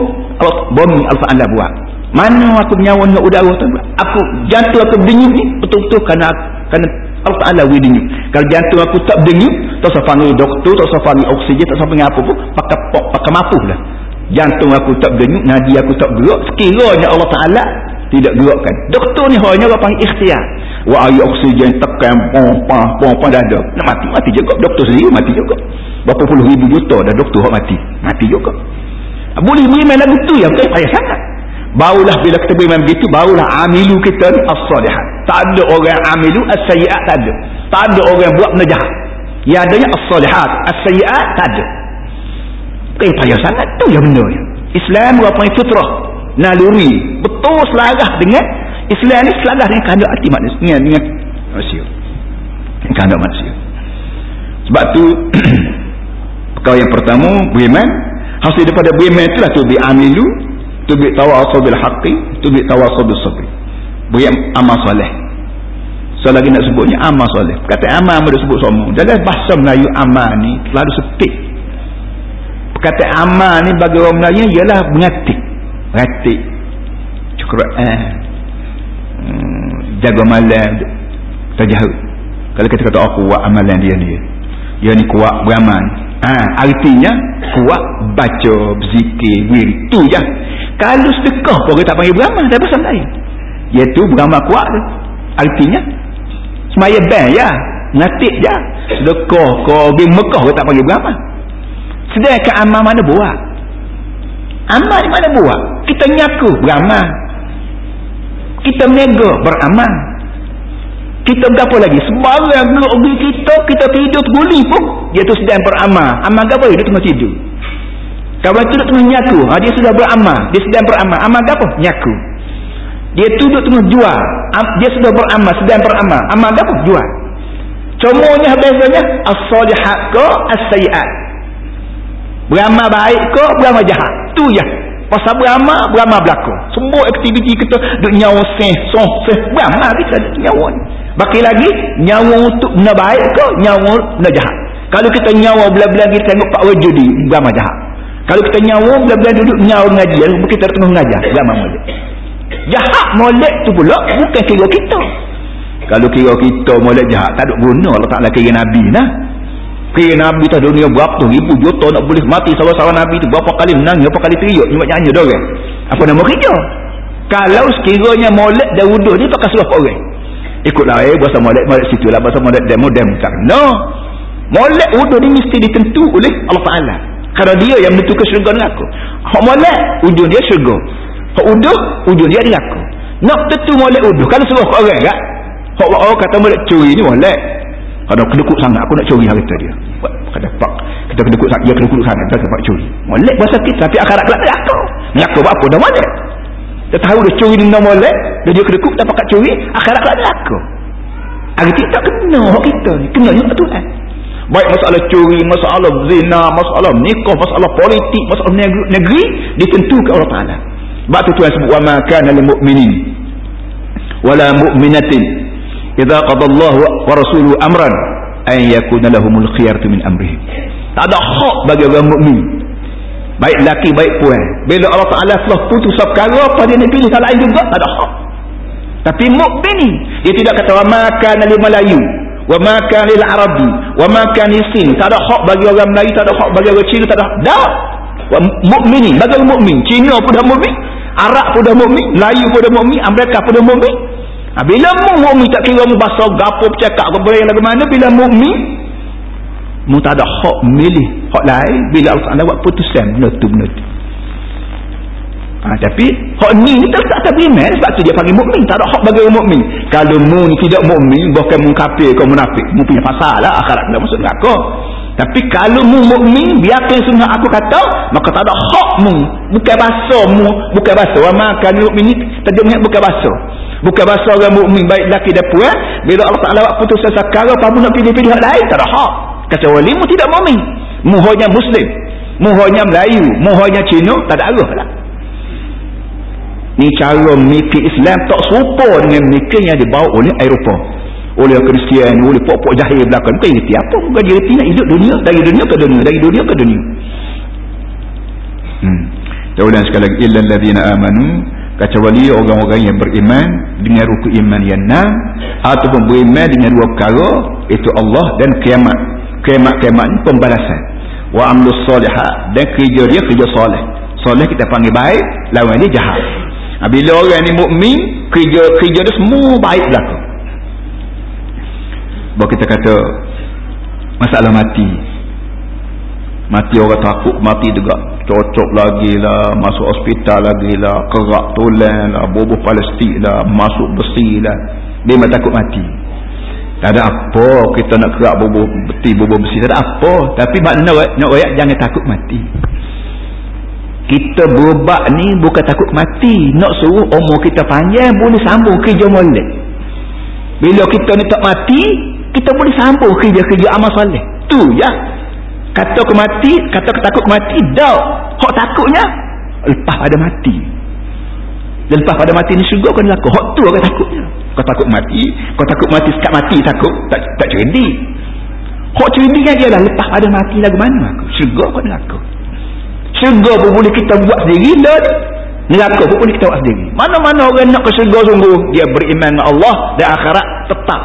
bumi Al-Fa'ala buat mana aku menyawa dengan udara tu aku jantung aku berdenyut ni betul-betul kerana kerana Allah Ta'ala berdenyut kalau jantung aku tak berdenyut tak usah panggil doktor tak usah panggil oksigen tak usah panggil apa pun pakai, pakai mapuh lah. Jantung aku tak berdenyut nadi aku tak bergerak sekiranya Allah Ta'ala tidak gerakkan doktor ni hanya orang panggil ikhtiar. Wa ayu oksigen tekan pompa pompa dah ada. Nak mati mati juga. Doktor sendiri mati juga. Berapa puluh ribu juta dah doktor hak mati. Mati juga. Boleh beriman lagu tu yang tak payah sangat barulah bila kita beriman begitu barulah amilu kita ni as-salihat. Tak ada orang amilu as-sayiat tak ada. Tak ada orang buat benda jahat yang adanya as-salihat as-sayiat tak ada. Tak payah sangat tu yang benda yang Islam merupakan fitrah? Naluri. Betul selarah dengan Islam ni selarah dengan kehendak hati manusia. Dengan, dengan manusia. Kehendak manusia. Sebab tu perkara yang pertama beriman. Hasil daripada beriman itulah tu bi'amilu tu bi'tawasau bil haqqi tu bi'tawasau bil sabri. Beri amal soleh. So lagi nak sebutnya amal soleh. Kata amal boleh sebut semua dalam bahasa Melayu amal ni terlalu sepik kata amal ni bagi orang Melayu ialah mengatik ratik cukup eh hmm, jaga malam. Tajahud. Kalau kita kata oh kuat amalan dia ni. Dia ni kuat beramal ha, artinya kuat baca berzikir wir tu je. Kalau sedekah pun tak panggil beramal dah pasal lain. Iaitu beramal kuat tu. Artinya semaya bang ya. Ngatik je. Sedekah kau pergi Mekah kita tak panggil beramal sedangkan amal mana buat? Amal mana buat? Kita nyaku beramal kita mega beramal kita berapa lagi? Sebarang gerak kita kita tidur terguli pun dia tu sedang beramal. Amal apa? Dia tengah tidur. Kawan tu tengah nyaku. Ha, dia sudah beramal. Dia sedang beramal. Amal apa? Nyaku. Dia duduk tengah jual. Dia sudah beramal sedang beramal. Amal apa? Jual. Contohnya biasanya as-salihat ke as-sayiat. Beramal baik ke beramal jahat. Tu ya. Pasal beramal, beramal berlaku. Semua aktiviti kita duk nyawa seh, soh, seh. Beramal kita duk nyawa ni. Baki lagi, nyawa untuk benda baik ke nyawa benda jahat. Kalau kita nyawa bila-bila kita tengok Pak Wajudi, beramal jahat. Kalau kita nyawa bila-bila duduk nyawa mengaji, kita tengah mengajar, beramal molek. Jahat molek tu pula bukan kira kita. Kalau kira kita molek jahat tak ada guna Allah Ta'ala kira Nabi nah. Kira Nabi tak dunia berapa ribu juta nak boleh mati sahabat-sahabat Nabi tu. Berapa kali menang berapa kali nyawa nyanyi dah orang. Apa nama kerja kalau sekiranya molek dan wuduh ni pakai suruh orang ikutlah eh bahasa molek molek situ lah bahasa molek demo demo no molek wuduh ni mesti ditentu oleh Allah Ta'ala kerana dia yang menentukan syurga dengan aku hak molek wuduh dia syurga hak wuduh wuduh dia dengan aku nak tentu molek wuduh kalau suruh orang kan kalau orang kata boleh curi ni boleh. Kalau kedekut sangat aku nak curi harta dia. Kata pak. Kita kedekut sangat. Dia kedekut sangat. Kita dapat curi. Boleh bahasa kita. Tapi akhirat kelak dia aku. Ngaku apa dah boleh. Dia tahu dia curi dengan molek. Dia dia kedekut tak pakat curi. Akhirat tak berlaku. Arti tak kena orang kita ni. Kena juga Tuhan. Baik masalah curi, masalah zina, masalah nikah, masalah politik, masalah negeri. negeri ditentukan oleh Ta'ala. Sebab tu Tuhan sebut. Wa makan ala mu'minin. Wala mu'minatin. Iza qadallahu wa rasuluh amran. Ayyakuna lahumul khiyartu min amrihim. Tak ada hak bagi orang mukmin baik laki baik puan. Bila Allah Taala telah putus perkara apa dia nak pilih salah juga? Tak ada hak. Tapi mukmin dia tidak kata wa ma kana lil malayu wa ma kana lil arabi wa ma kana sin. Tak ada hak bagi orang Melayu tak ada hak bagi orang Cina tak ada dah. Wa mukmini bagi mukmin. Cina pun dah mukmin Arab pun dah mukmin Melayu pun dah mukmin Amerika pun dah mukmin. Ha, bila mukmin tak kira mu bahasa gapo bercakap ke boleh lagu mana bila mukmin mu tak ada hak milih hak lain bila Allah Taala buat putusan benda tu benda tu. Ha, tapi hak ni ni tak tak beriman sebab tu dia panggil mukmin. Tak ada hak bagi orang mukmin. Kalau mu ni tidak mukmin bukan mu kafir ke munafik. Mu punya pasal lah akhirat kena masuk neraka. Tapi kalau mu mukmin biarkan sunnah aku kata maka tak ada hak mu. Bukan bahasa mu bukan bahasa. Wa makan mukmin terjemah bukan bahasa. Bukan bahasa orang mukmin baik laki dan puan bila Allah Taala buat putusan sakara kamu nak pilih-pilih hak lain? Tak ada hak kecuali mu tidak mukmin. Mu hanya muslim mu hanya Melayu mu hanya Cina tak ada arah lah ni cara mikir Islam tak serupa dengan mikir yang dibawa oleh Eropah. Oleh Kristian oleh pokok jahil belakang. Bukan ngerti apa bukan dia ngerti nak hidup dunia dari dunia ke dunia dari dunia ke dunia. Hmm. Jauhlah sekali lagi. Illa alladhina amanu kecuali orang-orang yang beriman dengan rukun iman yang enam ataupun beriman dengan dua perkara itu Allah dan kiamat kiamat-kiamat ni pembalasan. Wa amlus salihah dan kerja dia kerja soleh. Soleh kita panggil baik lawan dia jahat. Ha, bila orang ni mukmin kerja kerja dia semua baik berlaku. Bahawa kita kata masalah mati. Mati orang takut mati juga. Cocok lagi lah masuk hospital lagi lah kerak tulang lah bubuh palestik lah masuk besi lah. Dia memang takut mati tak ada apa kita nak kerak bubuh beti bubuh besi tak ada apa. Tapi makna nak rakyat jangan takut mati. Kita berubat ni bukan takut mati. Nak suruh umur kita panjang boleh sambung kerja molek. Bila kita ni tak mati kita boleh sambung kerja-kerja amal soleh. Tu ya. Kata aku mati kata aku takut mati dah hak takutnya lepas pada mati. Dan lepas pada mati ni syurga kau laku hak tu aku takutnya kau takut mati? Kau takut mati sekat mati takut? Tak tak cerdik. Hak cerdik kan ialah lepas pada mati lagu mana? Aku syurga kau laku syurga pun boleh kita buat sendiri dan neraka pun boleh kita buat sendiri. Mana-mana orang nak ke syurga sungguh dia beriman dengan Allah dan akhirat tetap.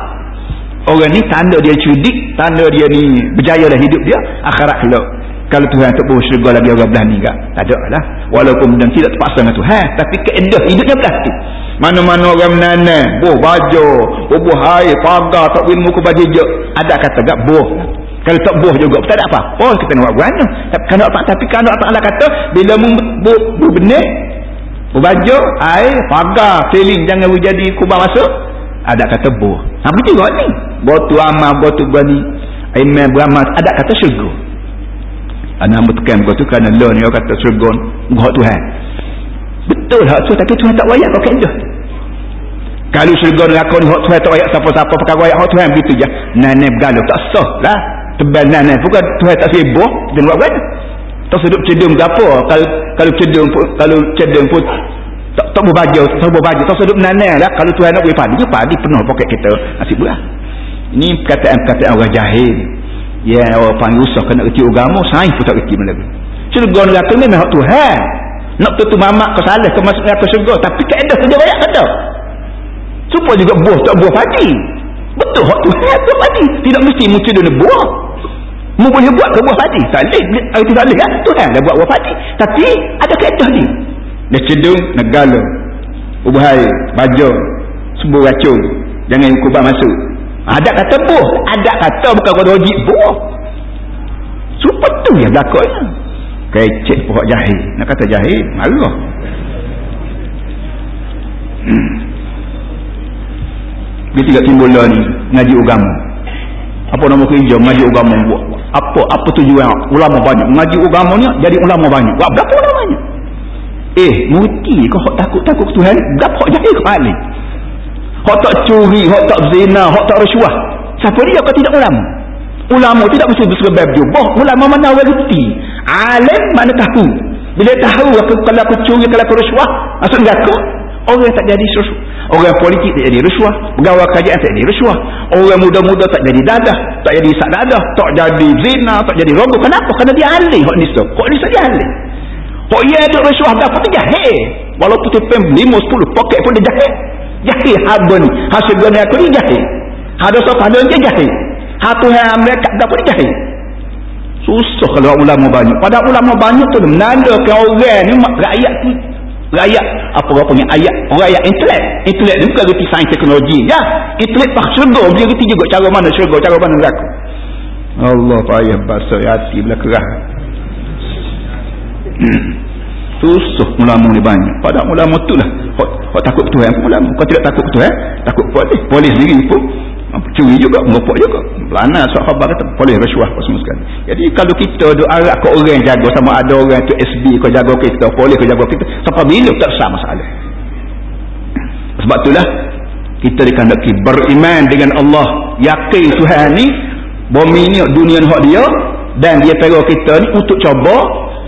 Orang ni tanda dia cudik tanda dia ni berjaya dah hidup dia akhirat kelak. Kalau Tuhan tak boleh syurga lagi orang belah ni tak tak ada lah. Walaupun dan tidak terpaksa dengan Tuhan tapi keendah hidupnya belah tu mana-mana orang menana buah baju buah air pagar tak ilmu ke baju je ada kata tak buah kalau tak buah juga tak ada apa. Oh kita nak buat mana tapi kalau tak tapi kalau tak Allah kata bila mu bu, benih bu baju air pagar seling jangan jadi kubah masuk ada kata buah apa juga ni? Buah tu amal buah tu bani Imam beramal ada kata syurga. Anak kau tu kerana lo ni kata syurga. Buat Tuhan. Betul hak tu tapi Tuhan tak wayak kau kendah kalau syurga neraka ni hak Tuhan tak wayak siapa-siapa pakai wayak hak Tuhan begitu je. Nenek bergaluh tak sah lah. Tebal nenek bukan Tuhan tak sibuk dan buat apa? Tak seduk cedung ke apa? Kalau kalau cedung kalau cedung pun tak tak berbaju tak berbaju tak seduk nenek lah. Kalau Tuhan nak beri padi padi penuh poket kita. Nasib berat ini perkataan-perkataan orang jahil. Ya orang panggil usah kena kerti agama saya pun tak kerti mana syurga neraka ni memang Tuhan. Nak tutup mamak ke salah ke masuk neraka syurga tapi keadaan kerja banyak kata supaya juga buah tak buah padi. Betul hak Tuhan buah padi. Tidak mesti muncul dia buah. Mu boleh buat ke buah padi. Boleh itu boleh kan Tuhan dah buat buah padi. Tapi ada keadaan ni. Dia cedung negala ubah air baju sebuah racun. Jangan kubah masuk. Ada kata buah. Ada kata bukan kata wajib buah. Supaya tu yang belakangnya kecek pokok jahil. Nak kata jahil? Marah hmm. Dia tidak timbul ni ngaji agama apa nama kerja ngaji agama buat apa apa tujuan ulama banyak ngaji agama ni jadi ulama banyak buat berapa namanya eh muti kau takut-takut Tuhan berapa jahil kepala Hak tak curi, hak tak zina, hak tak rasuah. Siapa dia kau tidak ulama? Ulama tidak mesti bersebab jubah. Ulama mana orang reti? Alim mana tahu? Bila tahu aku kalau aku curi, kalau aku rasuah, masuk neraka. Orang tak jadi rasuah. Orang politik tak jadi rasuah. Pegawai kerajaan tak jadi rasuah. Orang muda-muda tak jadi dadah. Tak jadi isak dadah. Tak jadi zina. Tak jadi rogo. Kenapa? Kerana dia ahli. Hak nisa. Hak nisa dia ahli. Hak ia ada rasuah. Berapa tu jahil. Walaupun tu pem 5, 10 poket pun dia jahil jahil haba ni hasil guna aku ni jahil ada sopan dia jahil hatu yang mereka dapat ni jahil susah kalau ulama banyak pada ulama banyak tu menanda ke orang ni rakyat tu rakyat. Apa apa punya ayat? Rakyat intelek intelek ni bukan reti sains teknologi. Ya. Intelek pak syurga. Dia reti juga cara mana syurga cara mana neraka Allah payah basuh hati bila kerah. Susah ulama ni banyak. Pada ulama tu lah. Kau takut Tuhan pun ulama kau tidak takut Tuhan takut polis polis diri pun curi juga merupuk juga. Pelana sahabat kata polis rasuah apa semua sekali. Jadi kalau kita duk arak ke orang jaga sama ada orang tu SB kau jaga kita polis kau jaga kita sampai bila tak sah masalah? Sebab itulah kita dikandaki beriman dengan Allah. Yakin Tuhan ni ni dunia ni dia dan dia taruh kita ni untuk coba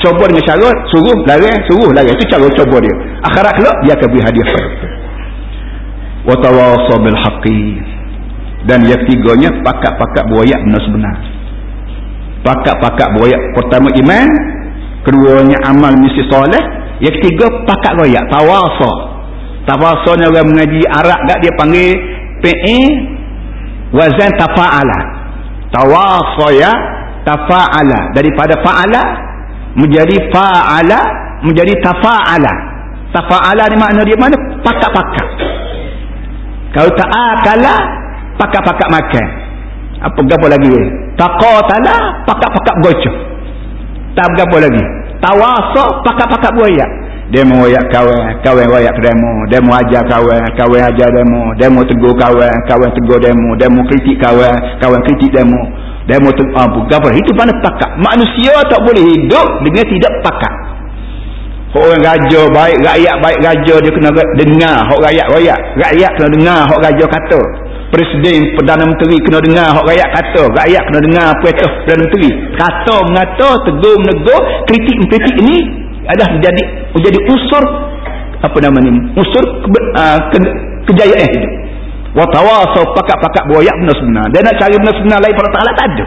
cuba dengan syarat suruh lari suruh lari. Itu cara cuba dia. Akhirat kelak dia akan beri hadiah bil haqqi dan yang ketiganya pakat-pakat buaya benar sebenar. Pakat-pakat buaya. Pertama iman keduanya amal misi soleh. Yang ketiga pakat buaya tawasa. Tawasanya orang mengaji Arab tak dia panggil PE wazan tafa'ala. Tawasa ya tafa'ala. Daripada fa'ala menjadi fa'ala menjadi tafa'ala. Tafa'ala ni makna dia mana? Pakak-pakak kalau ta'akala pakak-pakak makan. Apa apa lagi taqatala pakak-pakak bocah tak apa lagi. Tawasa pakak-pakak buaya. Demo wayak kawan kawan wayak demo. Demo ajar kawan kawan ajar demo. Demo tegur kawan kawan tegur demo. Demo kritik kawan kawan kritik demo. Demo tu apa. Gafar itu mana pakak manusia tak boleh hidup dengan tidak pakak orang raja baik rakyat baik raja dia kena dengar. Hak rakyat rakyat rakyat kena dengar. Hak raja kata presiden perdana menteri kena dengar hak rakyat kata. Rakyat kena dengar itu perdana menteri. Kata mengata tegur menegur kritik kritik ini adalah menjadi menjadi unsur apa nama ni unsur ke, uh, ke, kejayaan hidup. Wa tawasaw pakak-pakak buaya benar sebenar. Dia nak cari benar sebenar lain pada ta'ala tak ada.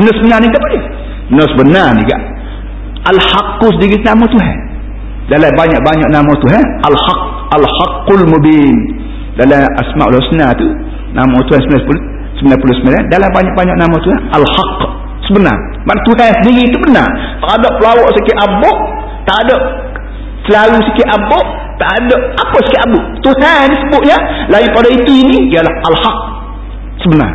Benar sebenar ni tak boleh. Benar sebenar ni kan al-haqqus diri nama Tuhan. Dalam banyak-banyak nama Tuhan. Al-haq al-haqqul mubin. Dalam asma'ul husna tu nama Tuhan 99 99 dalam banyak-banyak nama Tuhan Al-Haq. Sebenar. Mak Tuhan sendiri itu benar. Tak ada pelawak sikit abuk tak ada selalu sikit abuk tak ada apa sikit abuk. Tuhan sebutnya lain pada itu ini ialah Al-Haq. Sebenar.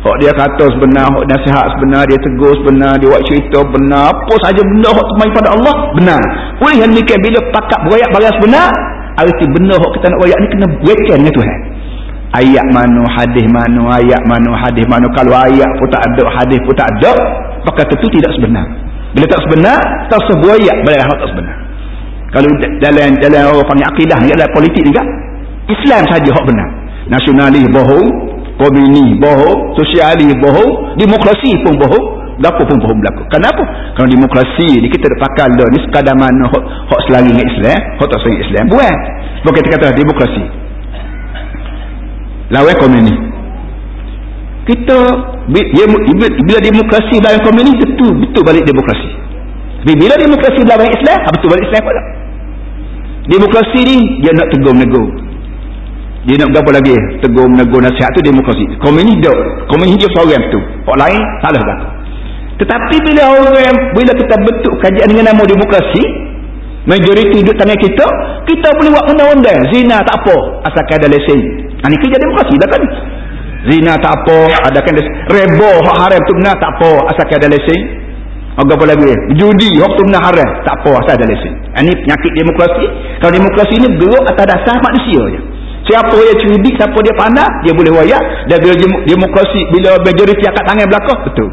Hak dia kata sebenar, hak nasihat sebenar, dia tegur sebenar, dia buat cerita benar, apa saja benda hak temai pada Allah, benar. Oleh yang demikian bila pakat berayak barang sebenar, arti benda hak kita nak berayak ni kena berkaitan dengan Tuhan. Ayat mana, hadis mana, ayat mana, hadis mana. Kalau ayat pun tak ada, hadis pun tak ada, maka tentu tidak sebenar. Bila tak sebenar, tak sebuah ayat, bila tak sebenar. Kalau dalam dalam orang panggil akidah ni, dalam politik juga, Islam saja hak benar. Nasionalis bohong, komuni bohong sosialis bohong demokrasi pun bohong berapa pun bohong berlaku kenapa? kerana demokrasi ni kita ada pakal ni sekadar mana hak, hak selari dengan Islam hak tak selari Islam buat sebab kita kata demokrasi lawan komuni kita bila, demokrasi lawan komuni betul betul balik demokrasi. Tapi bila demokrasi lawan Islam betul balik Islam pula demokrasi ni dia nak tegur menegur. Dia nak berapa lagi? Tegur menegur nasihat tu demokrasi. Komunis dia komunis dia seorang tu. Orang lain salah tak tetapi bila orang bila kita bentuk kajian dengan nama demokrasi majoriti duduk tangan kita kita boleh buat undang-undang. Zina tak apa asalkan ada lesen. Ini kerja demokrasi dah kan? Zina tak apa adakan rebo hak haram tu benar tak apa asalkan ada lesen. Apa apa lagi? Judi hak tu benar haram tak apa asal ada lesen. Ini penyakit demokrasi. Kalau demokrasi ini bergerak atas dasar manusia je. Siapa yang cerdik, siapa dia pandai, dia boleh wayak. Dan bila demokrasi, bila majoriti angkat tangan belakang, betul.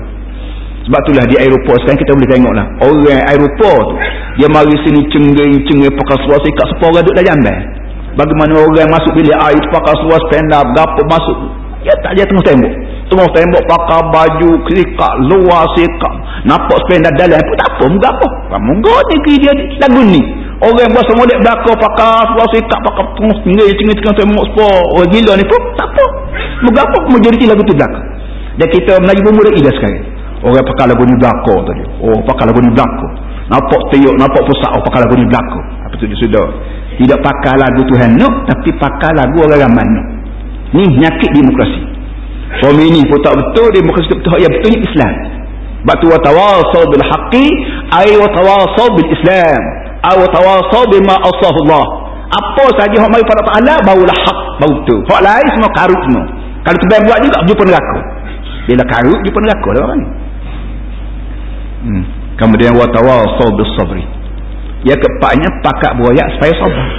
Sebab itulah di Eropah sekarang kita boleh tengok lah. Orang Eropah tu, dia mari sini cenggeng-cenggeng pakai suara ikat separa duduk dah jamban. Bagaimana orang masuk bilik air pakai suara spender, berapa masuk. Ya tak dia tengah tembok. Tengah tembok pakai baju, kerikat, luar sikap. Nampak spender dalam pun tak apa, muka apa. Muka ni dia lagu ni. Orang buat semua dek belakang pakai sebuah sikap pakai tengah tinggal tengok sepuluh orang gila ni pun tak apa. Moga apa majoriti lagu tu belakang. Dan kita Melayu pun muda ida sekarang. Orang pakai lagu ni belakang tadi. Oh pakai lagu ni belakang. Nampak tiuk, nampak pusat oh pakai lagu ni belakang. Apa tu dia sudah. Tidak pakai lagu Tuhan no, tapi pakai lagu orang ramai no. Ni nyakit demokrasi. Suami ini pun tak betul demokrasi betul ya betul ni Islam. Batu wa tawasau bil haqqi ay wa tawasau bil Islam aw tawasaw bima Allah. apa saja hak mari pada taala barulah hak baru tu hak lain semua karut semua kalau tu buat juga jumpa neraka bila karut jumpa neraka lah orang ni hmm. kemudian wa tawasaw bis sabri. Ya keempatnya pakat buayak supaya sabar.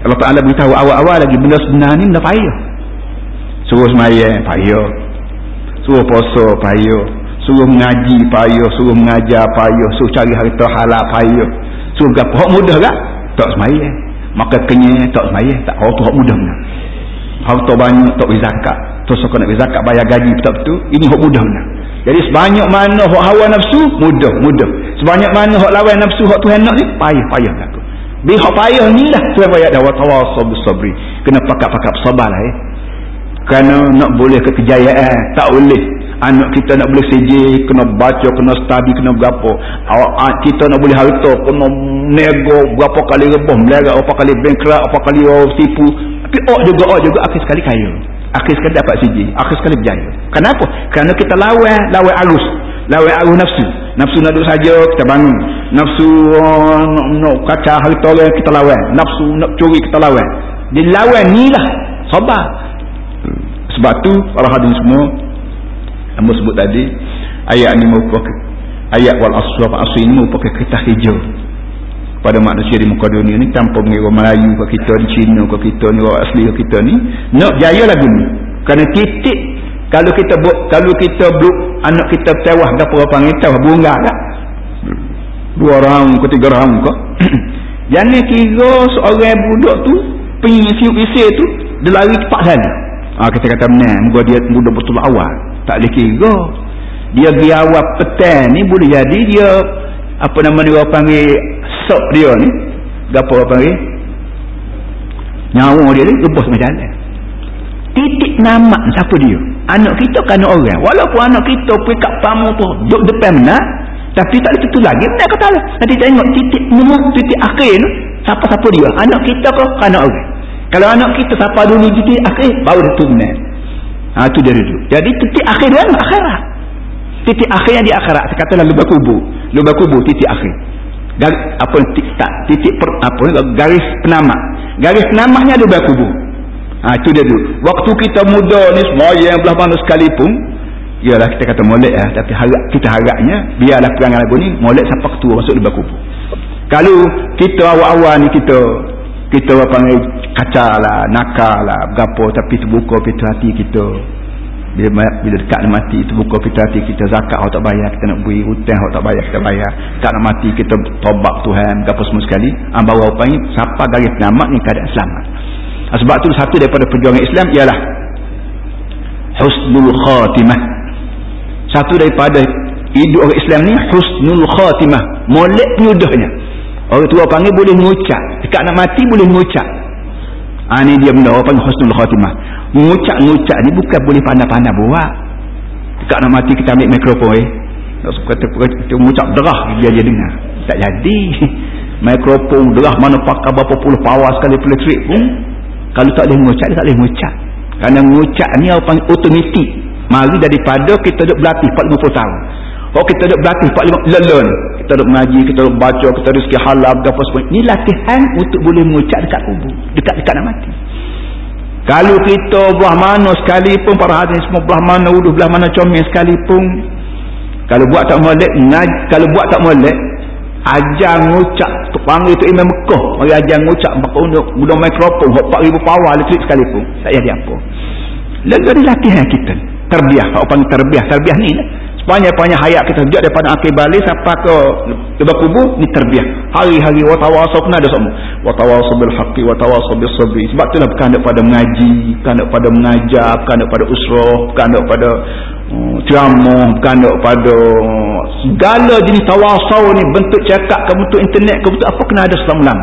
Allah Ta'ala beritahu awal-awal lagi benda sebenar ni benda payah. Suruh semaya payah. Suruh puasa payah. Suruh mengaji payah. Suruh mengajar payah. Suruh cari harta halal payah. Suruh apa hak mudah tak tak semaya. Maka kenyai tak semaya. Tak hak tu hak mudah benar harta banyak tak boleh zakat. Terus aku nak beri zakat bayar gaji betul betul ini hak mudah benar jadi sebanyak mana hak hawa nafsu mudah mudah. Sebanyak mana hak lawan nafsu hak Tuhan nak ni payah payah aku. Bi hak payah ni lah Tuhan payah dah. Wa tawasab sabri. Kena pakat-pakat sabar lah eh. Kerana nak boleh ke kejayaan tak boleh. Anak kita nak boleh seje kena baca kena study kena berapa. Kita nak boleh harta kena nego berapa kali rebah melarat berapa kali bankrupt berapa kali orang tipu. Tapi oh juga oh juga akhir sekali kaya akhir sekali dapat seje akhir sekali berjaya. Kenapa? kerana kita lawan lawan arus lawan arus nafsu. Nafsu nak duduk saja kita bangun. Nafsu uh, nak, nak kacau harta orang kita lawan. Nafsu nak curi kita lawan. Dia lawan ni lah. Sabar. Sebab tu para hadirin semua Amba sebut tadi ayat ni merupakan ayat wal aswaf asli ini merupakan kertas hijau pada manusia di muka dunia ni tanpa mengira Melayu ke kita di Cina ke kita ni orang asli ke kita ni nak jaya lagu ni. Kerana titik kalau kita buat kalau kita buat anak kita tewah ke apa panggil tewah bunga tak dua orang ke tiga orang ke. Jangan kira seorang budak tu penyisiu isi tu dia lari cepat sana. Ha, kita kata menang muka dia budak betul awal. Tak boleh kira. Dia pergi awal petang ni boleh jadi dia apa nama dia panggil sok dia ni apa orang panggil nyawa dia ni rebus macam mana? Titik nama siapa dia? Anak kita kan orang? Walaupun anak kita pergi kat pamu tu duduk depan mana tapi tak ada tentu lagi mana kata lah nanti tengok titik nama titik akhir ni siapa-siapa dia? Anak kita ke kan orang? Kalau anak kita siapa dulu titik akhir baru tentu benar. Ha, tu dia duduk. Jadi titik akhir dia akhirat. Titik akhir yang di akhirat katalah lubang kubur. Lubang kubur titik akhir garis, apa tak titik per, apa garis penamak garis penamaknya lubang kubur ha, itu dia duduk waktu kita muda ni semua yang belah mana sekalipun ialah kita kata molek lah tapi harap, kita harapnya biarlah perangai lagu ni molek sampai ketua masuk lubang kubur kalau kita awal-awal ni kita kita apa panggil kaca lah nakal lah berapa tapi terbuka pintu hati kita bila, bila dekat nak mati terbuka pintu hati kita zakat orang tak bayar kita nak beri hutang orang tak bayar kita bayar dekat nak mati kita tobat Tuhan berapa semua sekali ah, bawa apa ni siapa garis selamat ni keadaan selamat ah, sebab tu satu daripada perjuangan Islam ialah husnul khatimah satu daripada hidup orang Islam ni husnul khatimah molek penyudahnya Orang tua panggil boleh mengucap. Dekat nak mati boleh mengucap. Ha, ni dia benda orang panggil husnul khatimah. Mengucap-ngucap ni bukan boleh pandai-pandai buat. Dekat nak mati kita ambil mikrofon eh. Tak suka kita derah dia dia dengar. Tak jadi. mikrofon derah mana pakai berapa puluh power sekali elektrik pun. Kalau tak boleh mengucap, dia tak boleh mengucap. Kerana mengucap ni orang panggil otomatik. Mari daripada kita duduk berlatih 40 tahun. Kalau kita duduk berlatih 45 learn. Kita duduk mengaji, kita duduk baca, kita duduk sikit halal, apa semua. Ini latihan untuk boleh mengucap dekat kubur. Dekat-dekat nak mati. Kalau kita belah mana sekalipun, para hadirin semua belah mana, uduh belah mana comel sekalipun. Kalau buat tak molek, kalau buat tak molek, ajar ngucap, panggil tu imam Mekah. Mari ajar ngucap, maka untuk guna mikrofon, 4,000 power elektrik sekalipun. Tak jadi apa. Lalu latihan kita. Terbiah, kalau panggil terbiah. Terbiah ni lah sepanjang-panjang hayat kita sejak daripada akhir balik sampai ke lebah kubur ni terbiah. Hari-hari watawasau kena ada semua watawasau bil haqi watawasau bil sabri sebab itulah bukan ada pada mengaji bukan ada pada mengajar bukan ada pada usrah bukan ada pada uh, ceramah bukan ada pada uh, segala jenis tawasau ni bentuk cakap ke bentuk internet ke bentuk apa kena ada selama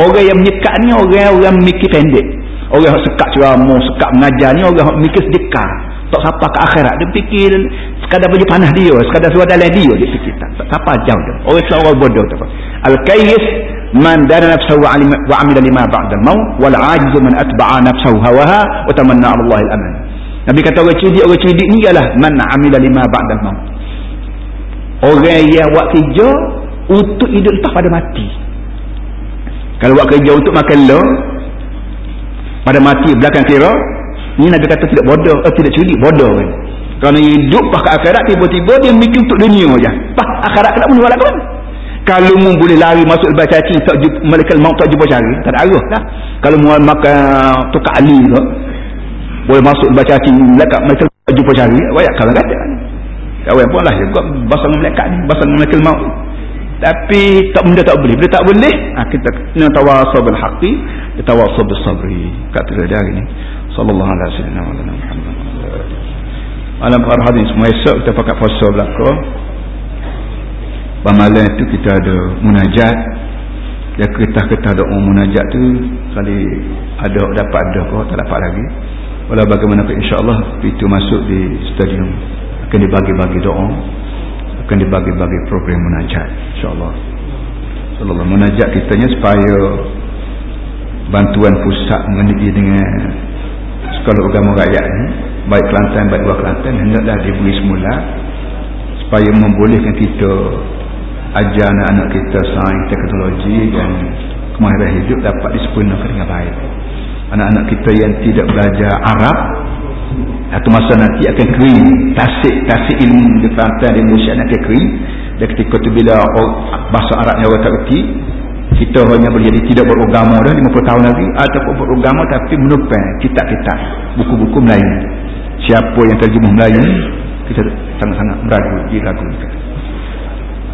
orang yang menyekat ni orang yang mikir pendek. Orang yang sekat ceramah sekat mengajar ni orang yang mikir sedekah tak siapa ke akhirat. Dia fikir sekadar baju panah dia sekadar suara dalam dia dia fikir. Tak, tak siapa jauh dia. Orang Islam orang bodoh tu al-kayyis man dana nafsahu wa amila lima ba'dal maut wal ajizu man atba'a nafsahu hawaha wa tamanna Allah al-aman. Nabi kata orang cerdik orang cerdik ni ialah man amila lima ba'dal maut orang yang buat kerja untuk hidup lepas pada mati. Kalau buat kerja untuk makan lo pada mati belakang kira ini Nabi kata tidak bodoh, eh, tidak cerdik, bodoh kan. Kerana hidup pakai akhirat tiba-tiba dia mikir untuk dunia saja. Pak akhirat kena pun buat kan? Kalau mu boleh lari masuk lepas caci tak jumpa malaikat maut tak jumpa cari, tak ada arah lah. Kalau mu makan tukar ali ke, boleh masuk lepas caci malaikat malaikat tak jumpa cari, banyak kalau kata. Kawan pun lah juga basang malaikat ni, basang malaikat maut. Tapi tak benda tak boleh. Bila tak boleh, ha, kita kena tawasau bil haqi, kita tawasau bil sabri. Kata dia hari ni sallallahu alaihi wasallam. Muhammad Alam para semua esok kita pakai puasa belaka. Pamalan itu kita ada munajat. Ya ketah-ketah doa munajat tu Kali ada dapat ada kau tak dapat lagi. Walau bagaimanapun insyaAllah Itu masuk di stadium Akan dibagi-bagi doa Akan dibagi-bagi program munajat InsyaAllah. Munajat kitanya supaya Bantuan pusat mengenai dengan sekolah agama rakyat ni baik Kelantan baik luar Kelantan hendaklah diberi semula supaya membolehkan kita ajar anak-anak kita sains teknologi dan kemahiran hidup dapat disempurnakan dengan baik. Anak-anak kita yang tidak belajar Arab atau masa nanti akan kering tasik tasik ilmu di Kelantan di Malaysia akan kering dan ketika tu bila bahasa Arabnya orang tak kerti kita hanya boleh jadi tidak beragama dah 50 tahun lagi ataupun beragama tapi menupai kitab-kitab buku-buku Melayu siapa yang terjemah Melayu kita sangat-sangat meragu diragu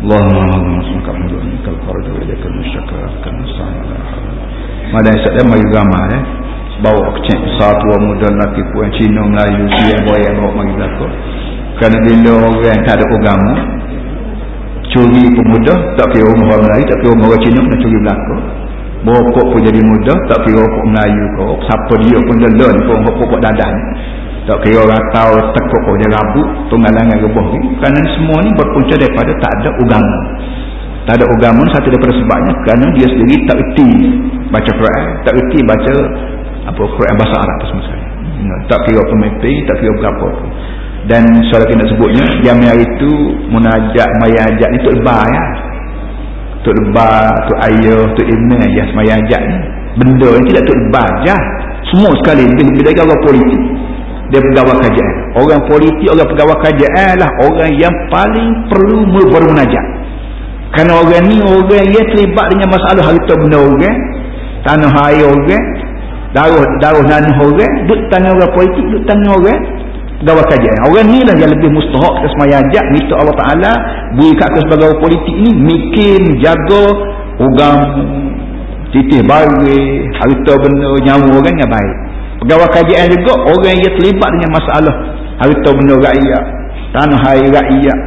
Allahumma sallallahu alaihi wa sallam al-faraj wa ilayka al-mushakka kan sa'ala madan sadam mai agama eh bawa kecil satu orang muda lelaki puan Cina Melayu boy yang bawa mari belakang kerana bila orang tak ada agama curi pemuda tak kira orang Melayu tak kira orang Cina nak curi belakang bokok pun jadi muda tak kira orang Melayu kau siapa dia pun learn pun pokok dadah tak kira orang tahu tekuk kau dia rabut tunggalangan rebah ni. Kerana semua ni berpunca daripada tak ada agama. Tak ada agama satu daripada sebabnya kerana dia sendiri tak erti baca Quran tak erti baca apa Quran bahasa Arab semua sekali. Tak kira pemimpin tak kira berapa pun dan soal kita sebutnya jamiah itu munajat mayajat ni tuk lebar ya. Tuk lebar tuk ayah tuk email ya mayajat ni. Benda ni tidak tuk lebar ya. Semua sekali dia bila orang politik dia pegawai kajian orang politik orang pegawai kajian lah orang yang paling perlu bermunajat kerana orang ni orang yang terlibat dengan masalah harta benda orang tanah air orang darah darah nanuh orang duduk tangan orang politik duduk tangan orang pegawai kajian orang ni lah yang lebih mustahak ke semayajak minta Allah Ta'ala beri kat sebagai orang politik ni mikir jaga orang titih bari harta benda nyawa orang yang baik. Pegawai kajian juga orang yang terlibat dengan masalah harta benda rakyat tanah air rakyat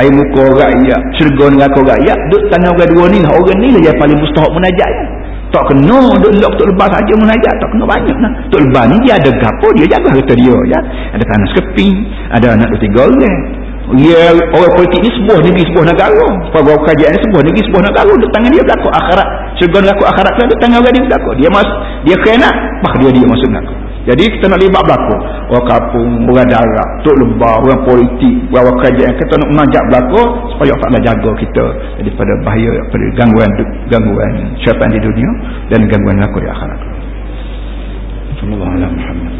air muka rakyat syurga neraka rakyat. Duduk tangan orang dua ni lah orang ni lah yang paling mustahak menajak tak kena duk lok tok lebar saja menajak tak kena banyak nah tok lebar ni dia ada gapo dia jaga harta dia ya. Ada tanah sekeping ada anak dua tiga orang dia orang politik ni sebuah negeri sebuah negara. Pegawai kajian ni sebuah negeri sebuah negara. Duk tangan dia berlaku akhirat. Syurga neraka akhirat duk tangan dia berlaku dia mas dia kena bah dia dia masuk neraka jadi kita nak libat berlaku orang kapung, orang darat, tok lebar, orang politik, orang kerajaan kita nak menajak berlaku supaya Allah Ta'ala jaga kita daripada bahaya, daripada gangguan gangguan syaitan di dunia dan gangguan neraka di akhirat. Alhamdulillah.